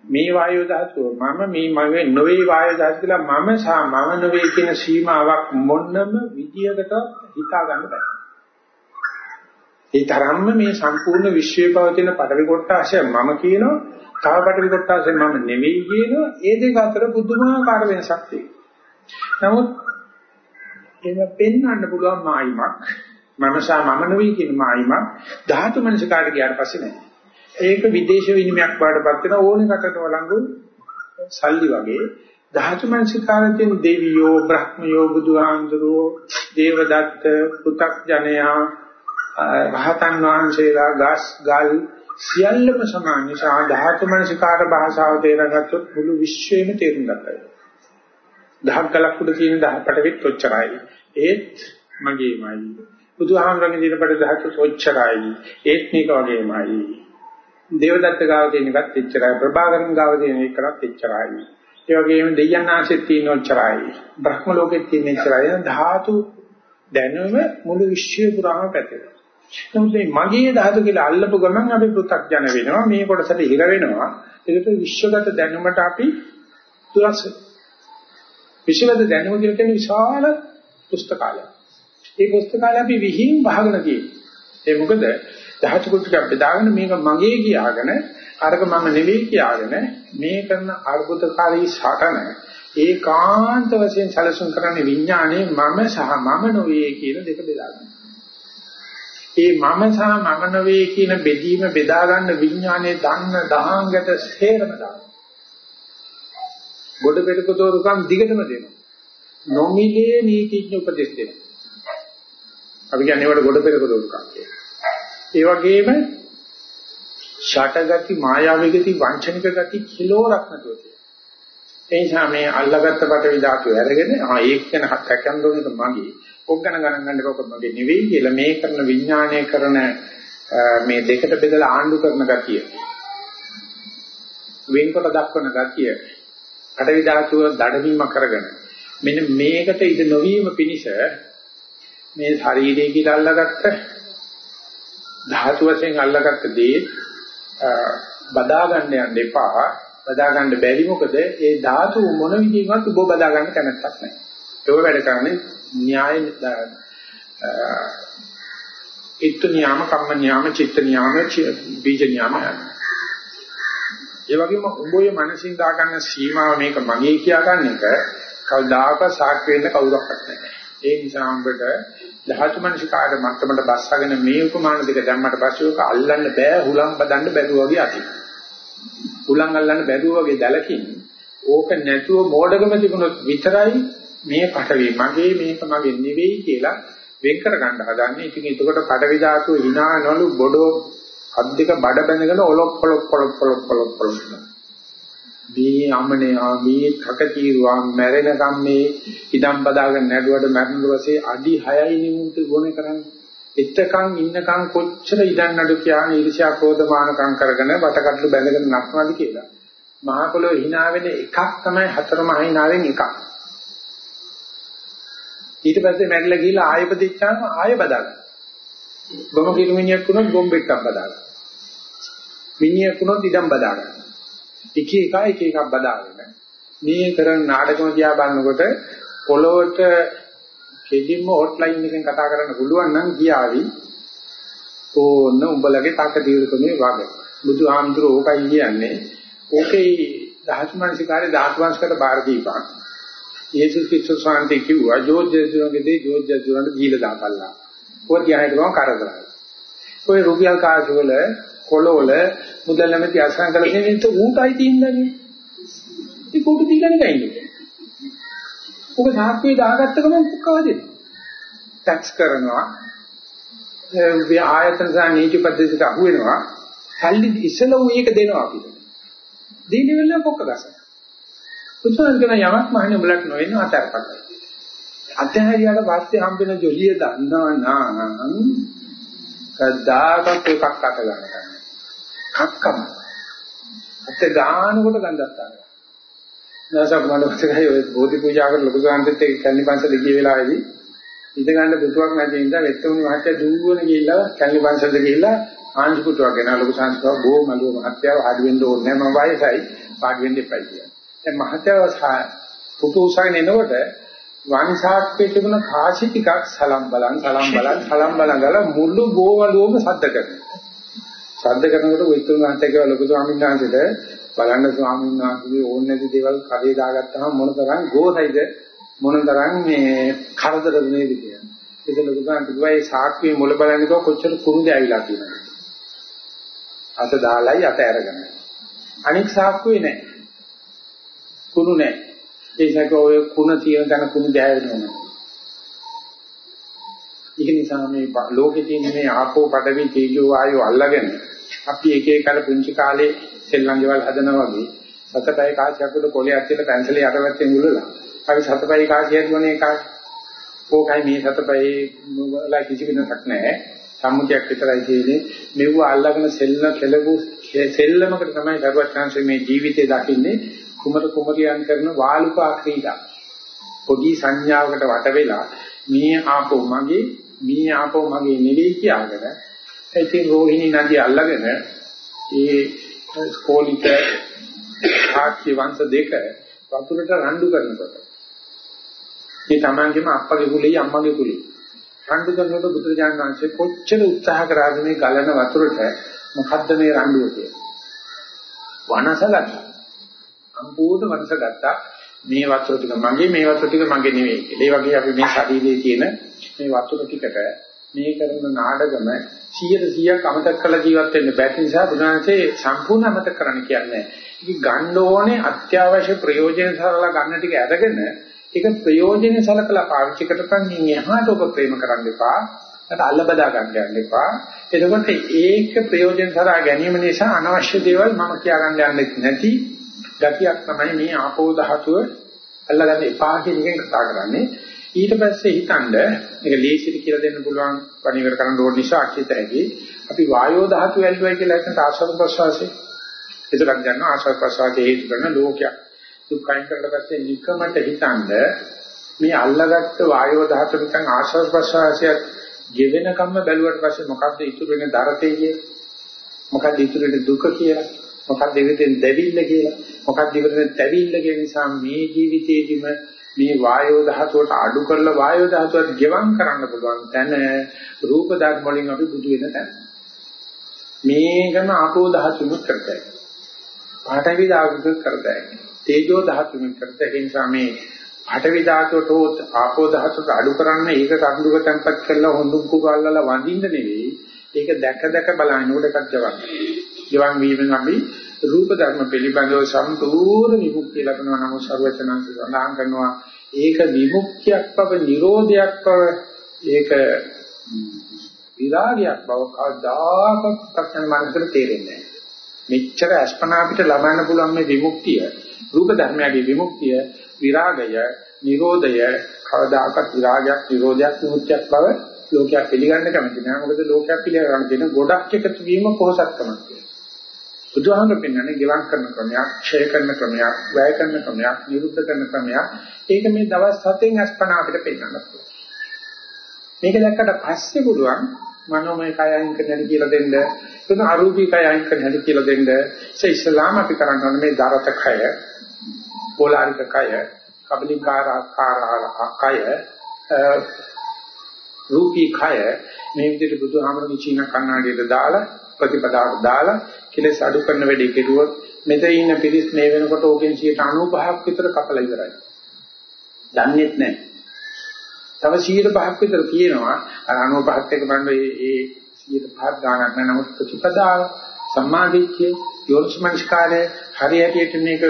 මේ වායෝ ධාතුව මම මේ මගේ නොවේ වායෝ ධාතුව කියලා මම සහ මම නොවේ කියන සීමාවක් මොන්නම විදියකට හිතා ගන්න බෑ. ඒ තරම්ම මේ සම්පූර්ණ විශ්වයේ පවතින පඩවි කොටාශය මම කියනවා, තව පඩවි කොටාශය මම නෙවෙයි කියනවා. ඒ දෙක අතර පුදුමාකාර වෙනසක් තියෙනවා. නමුත් ඒක පෙන්වන්න පුළුවන් මායිමක් මම සහ මම නෙවෙයි කියන මායිමක් ධාතු මනසකාරට ගියාට පස්සේ නෑ. ඒක විදේශ විනිමයක් වඩපත් වෙන ඕනෙකට වළංගු සල්ලි වගේ ධාතු මනසිකාරයෙන් දෙවියෝ බ්‍රහ්මයෝ බුදුහාඳුරෝ දේවදත්ත පු탁ජනයා රහතන් වහන්සේලා ගස් ගල් සියල්ලම සමාන නිසා ධාතු මනසිකාර භාෂාව තේරගත්තොත් මුළු විශ්වයම තේරුම් ගන්නවා. දහක් ගලක් උඩ තියෙන දහකට විත් ඔච්චරයි. ඒත් මගේමයි. බුදුහාමරගේ දිනපඩ ධාතු ඔච්චරයි. ඒත් මේක වගේමයි. දේවදත්ත ගාව තියෙන එකත් එච්චරයි ප්‍රභාකරන් ගාව තියෙන එකත් එච්චරයි ඒ වගේම දෙයයන් ආශෙත් තියෙන ඔච්චරයි බ්‍රහ්ම ලෝකෙත් තියෙන එච්චරයි ධාතු දැනුම මුළු විශ්වය පුරාම පැතිරෙනවා නමුත් මේ මගේ ධාතු කියලා අල්ලපු ගමන් අපි පෘථග්ජන වෙනවා. මේ කොටසට හිර වෙනවා. ඒකට විශ්වගත දැනුමට අපි දුරස් විශ්වගත දැනුම කියලා කියන්නේ විශාල පුස්තකාලයක්. ඒ පුස්තකාලය අපි විහිං වහගෙන තියෙන්නේ ඒ මොකද? ධාතු කුට්ටියක් බෙදාගෙන මේක මගේ කියාගෙන අරක මම නෙවෙයි කියාගෙන මේ කරන අద్భుතකාරී සාකන ඒකාන්ත වශයෙන් සැලසුම් කරන්නේ විඥානයේ මම සහ මම නොවේ කියන දෙක බෙදාගන්න. ඒ මම සහ මම නොවේ කියන බෙදීම බෙදා ගන්න විඥානයේ දන්න දහංගට හේරම දාන. ගොඩ පෙරක දෝරුකම් දිගටම දෙනවා. නොමිලේ නීතිඥ උපදෙස් දෙනවා. අපි කියන්නේ ඒවට ගොඩ පෙරක දෝරුකම් කියලා. ඒ වගේම ෂටගති මායාවී ගති වංචනික ගති කිලෝරක් නැතුව තියෙනවා. ඒ නිසා මේ අල්ලගත්ත පටවි ධාතුව අරගෙන ආ ඒක ගැන හත්කන් දෝන එක මගේ. ඔක් ගණන් ගණන් ගන්න එපා මගේ නෙවෙයි කියලා මේ කරන විඥානය කරන මේ දෙකට බෙදලා ආණ්ඩු කරන ගතිය. වෙන්කොට දක්වන ගතිය. පටවි ධාතුව දඩවීම කරගෙන මෙන්න මේකට ඉද නොවීම පිණිස මේ ශරීරය කියලා අල්ලගත්ත ධාතු වශයෙන් අල්ලගත්ත දේ බදා ගන්න යන්න එපා. බදා ගන්න බැරි මොකද ඒ ධාතු මොන විදිහකට ඔබ බදා ගන්න කැමැත්තක් නැහැ. ඒක වැඩ කරන්නේ න්‍යාය ඉත්තු නියාම කම්ම නියාම චිත්ත නියාම බීජ නියාම ඒ වගේම උඹේ මනසින් දාගන්න සීමාව මේක මගේ කියා ගන්න එක කවදාක සාක්ෂි වෙන්න කවුරක්වත් නැහැ. ඒ නිසා උඹට ධාතු මනසිකාට මට්ටමට බස්සගෙන මේ උපමාන දෙක දැම්මට පස්සේ ඔක අල්ලන්න බෑ හුලං බදන්න බැරුව වගේ අති. හුලං අල්ලන්න බැරුව වගේ දැලකින් ඕක නැතුව මෝඩකම තිබුණොත් විතරයි මේ පටවේ මගේ මේක මගේ නෙවෙයි කියලා වෙන් කර ගන්න හදන්නේ. ඉතින් එතකොට පටවි ධාතුව hinaනවලු බොඩෝ අත් දෙක බඩ බැඳගෙන ඔලොප් පොලොප් පොලොප් පොලොප් පොලොප් පොලොප් මේ අමනේ මේ කකචීරුවා මැරෙනකම් මේ ඉදම් බදාගෙන නැඩුවට මැරෙන ඊපස්සේ අඩි 6යි නිමුත් ගොනේ කරන්නේ. එතකන් ඉන්නකම් කොච්චර ඉදන් නඩු කියන ඊර්ෂ්‍යා ක්‍රෝධමානකම් කරගෙන වටකටළු බැඳගෙන නක්නවාද කියලා. මහා පොළොව hina වෙන එකක් තමයි හතර මහ hinaවෙන් එකක්. ඊට පස්සේ මැරිලා ගිහලා ආයෙ ප්‍රතිච්ඡාම ආයෙ බදාගන්න. බොම කිරුමිනියක් වුණොත් බොම්බෙක්ක් බදාගන්න. මිනිහෙක් වුණොත් ඉදම් බදාගන්න. එක එක එක එකක් බදාගෙන මේ කරන නාටකම දිහා බලනකොට පොළොවට කෙලින්ම හොට්ලයින් එකෙන් කතා කරන්න පුළුවන් නම් ගියාවි ඕන උඹලගේ තක දීර්ඝමේ වගේ බුදුහාමුදුරුවෝ ඕකයි කියන්නේ ඕකේ දහස් මනසිකාරේ ධාතුවංශකට බාර දීපන් යේසුස් ක්‍රිස්තුස් වහන්සේ කිව්වා ජෝර්ජ් ජෙසුන්ගේ දේ ජෝර්ජ් ජෙසුන්ට දීලා දාපල්ලා ඔය තියාගෙන කරදරයි ඔය රුපියල් කාසි වල කොළවල මුදල් නැමැති අසං කළ කෙනෙක් ඌටයි තියන්නේ. ඒක ඌට දීලා නෙවෙයි. ඔබ සාක්කුවේ දාගත්ත ගමන් කොක්කවදින. ටැක්ස් කරනවා. ඒ ආයතන සා නීති පද්ධතියට අහු වෙනවා. සල්ලි ඉස්සල ඌ ඒක දෙනවා අපිට. දීලි වෙල කොක්ක ගසන. පුදුමන් කරන යමක් මහන්නේ උඹලට නොවෙන අතරපත්. අතහැරියාට පස්සේ හම්බෙන ජොලිය දන්නවා නම් කද්දාකත් එකක් අත ගන්නවා. කක්කම. අත ගානකොට ගඳක් ගන්නවා. දවසක් මම මතකයි ඔය බෝධි පූජා කරන ලොකු සාන්තෙත් එක්ක කල්ලි පන්සල ගිය වෙලාවේදී ඉඳ ගන්න පුතුවක් නැති ඉඳලා වෙත්තමුනි මහත්තයා දුවන ගිහිල්ලා කල්ලි පන්සලට ගිහිල්ලා ආංශ පුතුවක් ගෙන ලොකු සාන්තව බෝ මළුව මහත්තයාව ආඩි වෙන්න ඕනේ නැහැ මම වයසයි පාඩි වෙන්න එපා කියලා. දැන් මහත්තයාව පුතු උසගෙන එනකොට වංශාක්කේ තිබුණ කාසි ටිකක් සලම් බලන් සලම් බලන් සලම් බලන් ගල මුළු බෝ මළුවම සද්ද කරනවා. සද්ද කරනකොට වෙත්තමුනි මහත්තයා කියලා ලොකු ස්වාමීන් වහන්සේට බලන්න ස්වාමීන් වහන්සේ ඕනේ නැති දේවල් කරේ දාගත්තාම මොනතරම් ගෝසයිද මොනතරම් මේ කරදර නේද කියලා. ඒක ලොකුගාන් තිබුණා ඒ සාක්කුවේ මුල බලන්නකෝ කොච්චර කුරුඳ ඇවිලා තියෙනවද. අත දාලයි අත අරගෙන. අනික් සාක්කුවේ නැහැ. කුණු නැහැ. ඒසක ඔය කුණ තියෙන තැන කුණු ගෑවෙනවා. ඒක නිසා මේ ලෝකේ තියෙන මේ ආපෝ පඩවි තේජෝ වායෝ අල්ලගෙන අපි එක එක කර පුංචි කාලේ සෙල්ලම් ගෙවල් හදනවා වගේ සතපයි කාසියක් උඩ කොලයක් තියලා පැන්සලේ යටවැත්තෙන් උලලා අපි සතපයි කාසිය හදුවනේ කාසි ඕකයි මේ සතපයි වල කිසි වෙනසක් නැහැ සම්මුතියක් විතරයි තියෙන්නේ මෙව අල්ලගෙන සෙල්ල කෙලපු සෙල්ලමකට තමයි දරුවත් chance මේ ජීවිතේ දකින්නේ කුමර කුමරියන් කරන වාලුකා ක්‍රීඩා. පොඩි සංඥාවකට වට වෙලා මේ ආපෝ මගේ මේ ආපෝ මගේ නෙවෙයි කියාගෙන ඉතින් රෝහිණී නදිය අල්ලගෙන ඒ ස්කෝලික සාක්ෂි වංශ දෙක වතුරට රණ්ඩු කරනකොට මේ තමන්ගේම අප්පගේ කුලේ අම්මගේ කුලේ රණ්ඩු කරනකොට බුදුරජාණන් වහන්සේ කොච්චර උත්සාහ කරාද මේ ගලන වතුරට මොකද්ද මේ රණ්ඩුව කියන්නේ වනසගත්තා. සම්පූර්ණ වනස ගත්තා මේ වතුර ටික මගේ මේ වතුර ටික මගේ නෙවෙයි කියලා. ඒ වගේ අපි මේ ශරීරයේ තියෙන මේ වතුර ටිකට මේ කරන නාඩගම 100%ක් අමතක කළ ජීවත් වෙන්න බැරි නිසා බුදුහන්සේ සම්පූර්ණ අමතක කරන්න කියන්නේ. ඒක ගන්න ඕනේ අත්‍යවශ්‍ය ප්‍රයෝජන සරලා ගන්න ටික අරගෙන ඒක ප්‍රයෝජන සලකලා පාවිච්චි කරපන් එහාට ඔබ ප්‍රේම කරන්න එපා. ඒකට අල්ල බදා ගන්න යන්න එපා. එතකොට ඒක ප්‍රයෝජන සරා ගැනීම නිසා අනවශ්‍ය දේවල් මම කියා ගන්න යන්නේ නැති ගතියක් තමයි මේ ආපෝ ධාතුව අල්ලගන්න එපා කියන එකෙන් කතා කරන්නේ. ඊට පස්සේ හිතනද මේක ලේසියට කියලා දෙන්න පුළුවන් පණිවිඩ කරන්න ඕන නිසා අකිත හැකි අපි වායෝ ධාතු ඇල්ලුවයි කියලා හිතන ආශ්වාස ප්‍රශ්වාසයේ ඒතරක් ගන්න ආශ්වාස ප්‍රශ්වාසයේ හේතු කරන ලෝකයක්. දුක්ඛයින් කරලා පස්සේ නිකමට හිතනද මේ අල්ලගත්ත වායෝ ධාතු නිකන් ආශ්වාස ප්‍රශ්වාසය ගෙවෙන කම්ම බැලුවට පස්සේ මොකද්ද ඉතුරු වෙන දරතේ කියන්නේ මොකද්ද ඉතුරු වෙන දුක කියලා? මොකක්ද ඉවෙන් දෙවිල්ල කියලා මොකක්ද ඉවෙන් තැවිල්ල කියන නිසා මේ ජීවිතේදිම මේ වායෝ ධාතුවට අඩු කරලා වායෝ ධාතුවට ගෙවම් කරන්න පුළුවන් තැන රූප ධර්ම වලින් අපි බුදු වෙන තැන. මේකම ආපෝ ධාතුමුත් කරතයි. පාඨවි ධාතුමුත් කරතයි. තේජෝ ධාතුමුත් කරතයි. ඒ නිසා මේ පාඨවි ධාතුවට ආපෝ ධාතුවට අඩු කරන්න ඒක කඳුක තැම්පත් කරලා හොඳුම් කුගල්ලලා වඳින්න නෙවෙයි. ඒක දැක දැක බලන්න උඩ එකක් ජවන්න. ජවන් වීමෙන් අපි රූප ධර්ම පිළිබඳව සම්පූර්ණ විමුක්තිය ලැබෙනවා. නම් සර්වචනංශ සඳහන් කරනවා ඒක විමුක්තියක් බව නිරෝධයක් බව ඒක විරාගයක් බව කවදාකවත් පක්ෂණ මනසට තේරෙන්නේ නැහැ. මෙච්චර අස්පනා අපිට ලබන්න පුළුවන් මේ විමුක්තිය රූප ධර්මයේ විමුක්තිය විරාගය නිරෝධය කවදාකවත් විරාගයක් නිරෝධයක් විමුක්තියක් බව ලෝකයක් පිළිගන්න කැමති නෑ මොකද ලෝකයක් පිළිගන්න දෙන ගොඩක් එකතු වීම පොහසත්කමක්. කියලා බුදුහාමර පෙන්වන්නේ ගෙවම් කරන ක්‍රමයක්, ක්ෂය කරන ක්‍රමයක්, වැය කරන ක්‍රමයක්, නිරුද්ධ කරන ක්‍රමයක්. ඒක මේ දවස් 7න් අස්පනා අපිට පෙන්වන්න පුළුවන්. මේක දැක්කට පස්සේ පුළුවන් මනෝමය කය අයින් කරන්න හැටි කියලා දෙන්න. ඒක අරූපී කය අයින් කරන්න හැටි කියලා දෙන්න. ඒ ඉස්ලාම අපි කරන්නේ මේ දරත කය, පොලාරික කය, කබලිකාරාකාර කය, රූපී කය මේ විදිහට බුදුහාමරගේ චීන කන්නාඩියට දාලා ප්‍රතිපදාවට දාලා කෙලස් අඩු කරන වැඩේ කෙරුවොත් මෙතන ඉන්න පිරිස් මේ වෙනකොට ඕකෙන් 95ක් විතර කපලා ඉවරයි. දන්නේත් නැහැ. තව 105ක් විතර තියෙනවා අර 95ත් එක බලන්න මේ 105 ගානක් නැහැ නමුත් ප්‍රතිපදාව සම්මාදිට්ඨිය යෝනිසමනස්කාරය හරියටියට මේක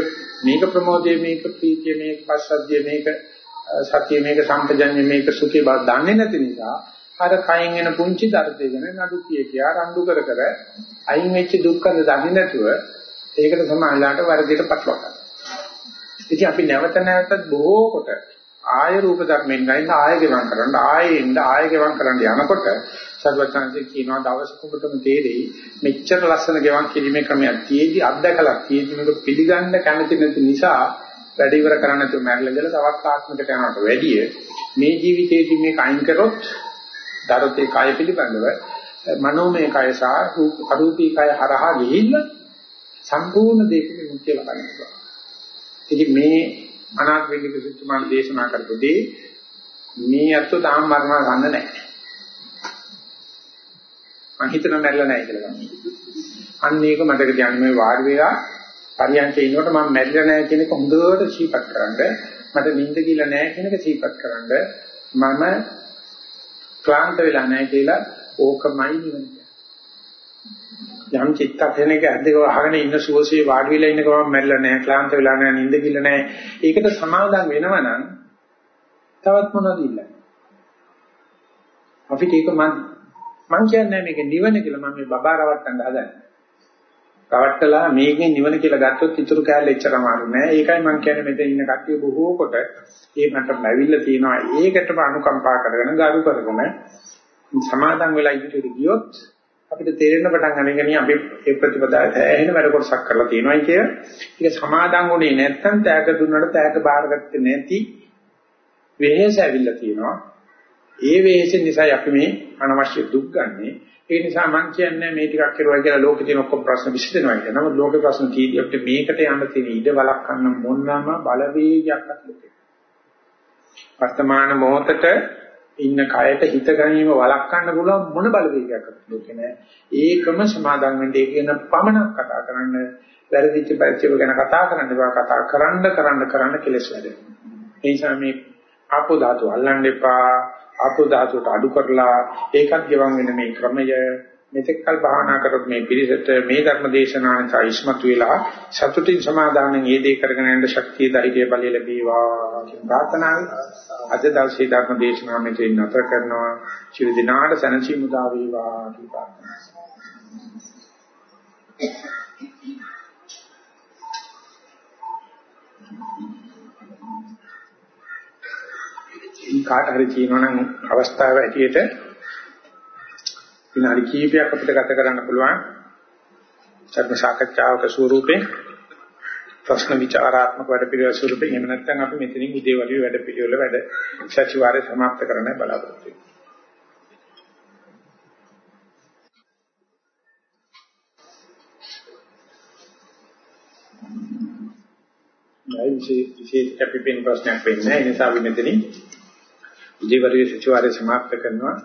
මේක ප්‍රමෝදයේ මේක ප්‍රීතිය මේක පස්සද්ධිය මේක සතිය මේක සම්පජඤ්ඤය මේක සුඛේ බව දන්නේ නැති නිසා අර කයින් එන පුංචි දර්දයෙන් නඩු කිය කියා රණ්ඩු කර කර අයින් වෙච්ච දුක්ඛද දන්නේ නැතුව ඒකට සමානලාට වර්ධයට පටලවා ගන්නවා. ඉතින් අපි නැවත නැවතත් බොහෝ කොට ආය රූප ධර්මෙන් ගයින් ආය ගෙවම් කරන්න ආයෙ ඉන්න ආය ගෙවම් කරන්න යනකොට සර්වඥාන්සේ කියනවා දවසකටම තේරෙයි මෙච්චර ලස්සන ගෙවම් කිරීමේ ක්‍රමයක් තියේදී අත්දකලා තියේදී මේක පිළිගන්න කැමති නැති නිසා වැඩ ඉවර කරන්න නැතුව මැරලා ගල තවත් ආත්මකට යනවට වැඩිය මේ ජීවිතයේදී මේක අයින් කරොත් දරතේ කය පිළිබඳව මනෝමය කය සහ අරූපී කය හරහා ගිහිල්ලා සම්පූර්ණ දෙයක මුක්තිය ලබනවා. ඉතින් මේ අනාථ වෙල්ලික සුත්තුමාන් දේශනා කරපොදී මේ අත්ව තාම මරණ ගන්න නැහැ. මං හිතනවා මැරිලා නැහැ කියලා ගන්න. අන්න ඒක මතක තියාගන්න මේ වාඩි වෙලා පරියන්කේ ඉන්නකොට මම මැරිලා නැහැ කියන එක හොඳට සීපත් කරන්න. මට නිින්ද කියලා නැහැ කියන එක සීපත් කරන්න. මම ක්ලාන්ත වෙලා නැහැ කියලා ඕකමයි නිවන. යම් චිත්තක්ෂණයක ඇද්දක වහගෙන ඉන්න සුවසේ වාඩි වෙලා ඉන්න ගමන් මැරිලා නැහැ ක්ලාන්ත වෙලා නැහැ නිින්ද කිල්ල නැහැ. ඒකට සමාදම් වෙනවනම් තවත් මොනවද ඉල්ලන්නේ? අපිට ඒක මන් මං කියන්නේ මේක නිවන කියලා මම මේ බබා රවට්ටන්න හදන්නේ. රවට්ටලා මේකෙන් නිවන කියලා ගත්තොත් ඉතුරු කෑල්ල එච්චරම අරු නෑ ඒකයි මං කියන්නේ මෙතන ඉන්න කට්ටිය බොහෝ කොට ඒ මට ලැබිලා තියෙනවා ඒකටම අනුකම්පා කරගෙන ගරු කරගෙන සමාදම් වෙලා ඉදිරියට ගියොත් අපිට තේරෙන්න පටන් ගන්න අපි ඒ ප්‍රතිපදාවට ඇහෙන වැඩ කොටසක් කරලා තියෙනවායි කිය. ඒක සමාදන් වුණේ නැත්නම් තෑග දුන්නට තෑග බාරගත්තේ නැති වෙහෙස ඇවිල්ලා තියෙනවා. ඒ වෙහෙස නිසා අපි මේ අනවශ්‍ය දුක් ගන්නෙ. ඒ නිසා මම කියන්නේ මේ ටිකක් කරුවා කියලා ලෝකේ තියෙන ඔක්කොම ප්‍රශ්න විසඳෙනවා කියන. නමුත් ලෝකේ ප්‍රශ්න තීදී අපිට මේකට යන්න තියෙන ඉඩ වළක්වන්න මොනම බලවේගයක් නැහැ. වර්තමාන මොහොතට ඉන්න කයට හිත ගැනීම වළක්වන්න පුළුවන් මොන බලවේගයක්වත් ලෝකේ නැහැ. ඒකම සමාදන් වෙන්නේ කියන පමණක් කතා කරන්න වැරදිච්ච පරිච්ඡේද ගැන කතා කරන්න බා කතා කරන්න කරන්න කරන්න කෙලස් වැඩ. ඒ නිසා මේ ආපෝ ධාතු අල්ලන්න එපා. ආපෝ ධාතුට අඩු කරලා ඒකත් ගෙවන් වෙන මේ ක්‍රමය මෙතෙක් කල් භාවනා කරොත් මේ පිළිසෙට මේ ධර්ම දේශනාවට ඉස්මතු වෙලා සතුටින් සමාදානෙන් මේ දේ කරගෙන යන්න ශක්තිය ධෛර්යය බලය ලැබේවා කියන ප්‍රාර්ථනාවයි අද දවසේ ධර්ම දේශනාව මෙතෙන් නතර කරනවා. චිර දිනාට සනසි මුදා වේවා කියන ප්‍රාර්ථනාව කාට හරි තියෙනවනම් අවස්ථාව ඇටියට විනාඩි කිහිපයක් අපිට ගත කරන්න පුළුවන්. ධර්ම සාකච්ඡාවක ස්වරූපේ ප්‍රශ්න විචාරාත්මක වැඩ පිළිවෙල ස්වරූපේ එහෙම නැත්නම් අපි මෙතනින් උදේ වගේ වැඩ පිළිවෙල වැඩ සතිವಾರය સમાપ્ત කරන්න බලාපොරොත්තු වෙනවා විශේෂ කැපිපෙන ප්‍රශ්නයක් වෙන්නේ නැහැ ඒ නිසා අපි මෙතනින් විජේවරයේ සචිවාරය સમાપ્ત කරනවා.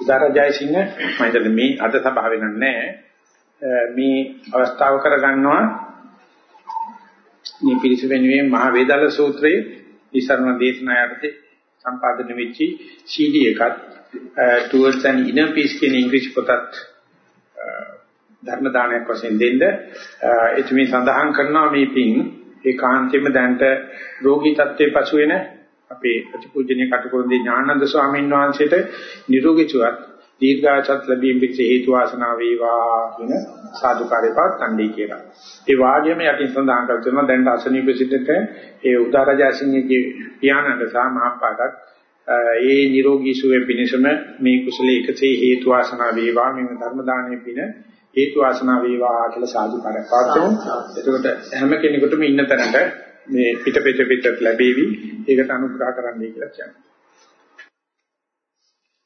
උදාරා ජයසිංහ මම හිතන්නේ මේ අද සභාවේ නැහැ මේ අවස්ථාව කරගන්නවා. මේ පිරිස වෙනුවෙන් මහ වේදාල සූත්‍රයේ ඉස්සරණ දේශනා යටතේ සම්පාදනය වෙච්චි CD එකත් towards an inner peace කියන ඉංග්‍රීසි පොතත් ධර්ම දානයක් වශයෙන් දෙන්න. එතුමින් සඳහන් කරනවා මේ පින් ඒකාන්තයෙන්ම දැනට රෝගී තත්ත්වයේ පසු වෙන අපේ ප්‍රතිපූජනීය කටුකුරුන්දී ඥානන්ද ස්වාමීන් වහන්සේට නිරෝගී සුවත් දීර්ඝාසත් ලැබීම පිණිස හේතු වාසනා වේවා කියන සාදුකාරය පවත්න්නේ කියලා. ඒ වාග්යම යටින් සඳහන් කර තියෙනවා දැන් අසනීප සිද්ධක ඒ උදාරජාසිංහගේ පියාණන්ට සහ මහපාටත් ඒ නිරෝගී සුවය පිණිසම මේ කුසලයේ එකසේ හේතු වාසනා වේවා මේ ධර්ම දාණය පිණ හේතු වාසනා වේවා කියලා සාදුකාරය පවත්වමු. එතකොට හැම කෙනෙකුටම ඉන්න තැනට මේ පිට පිට පිටට ලැබෙවි. ඒකට අනුග්‍රහ කරන්නයි කියලා කියන්නේ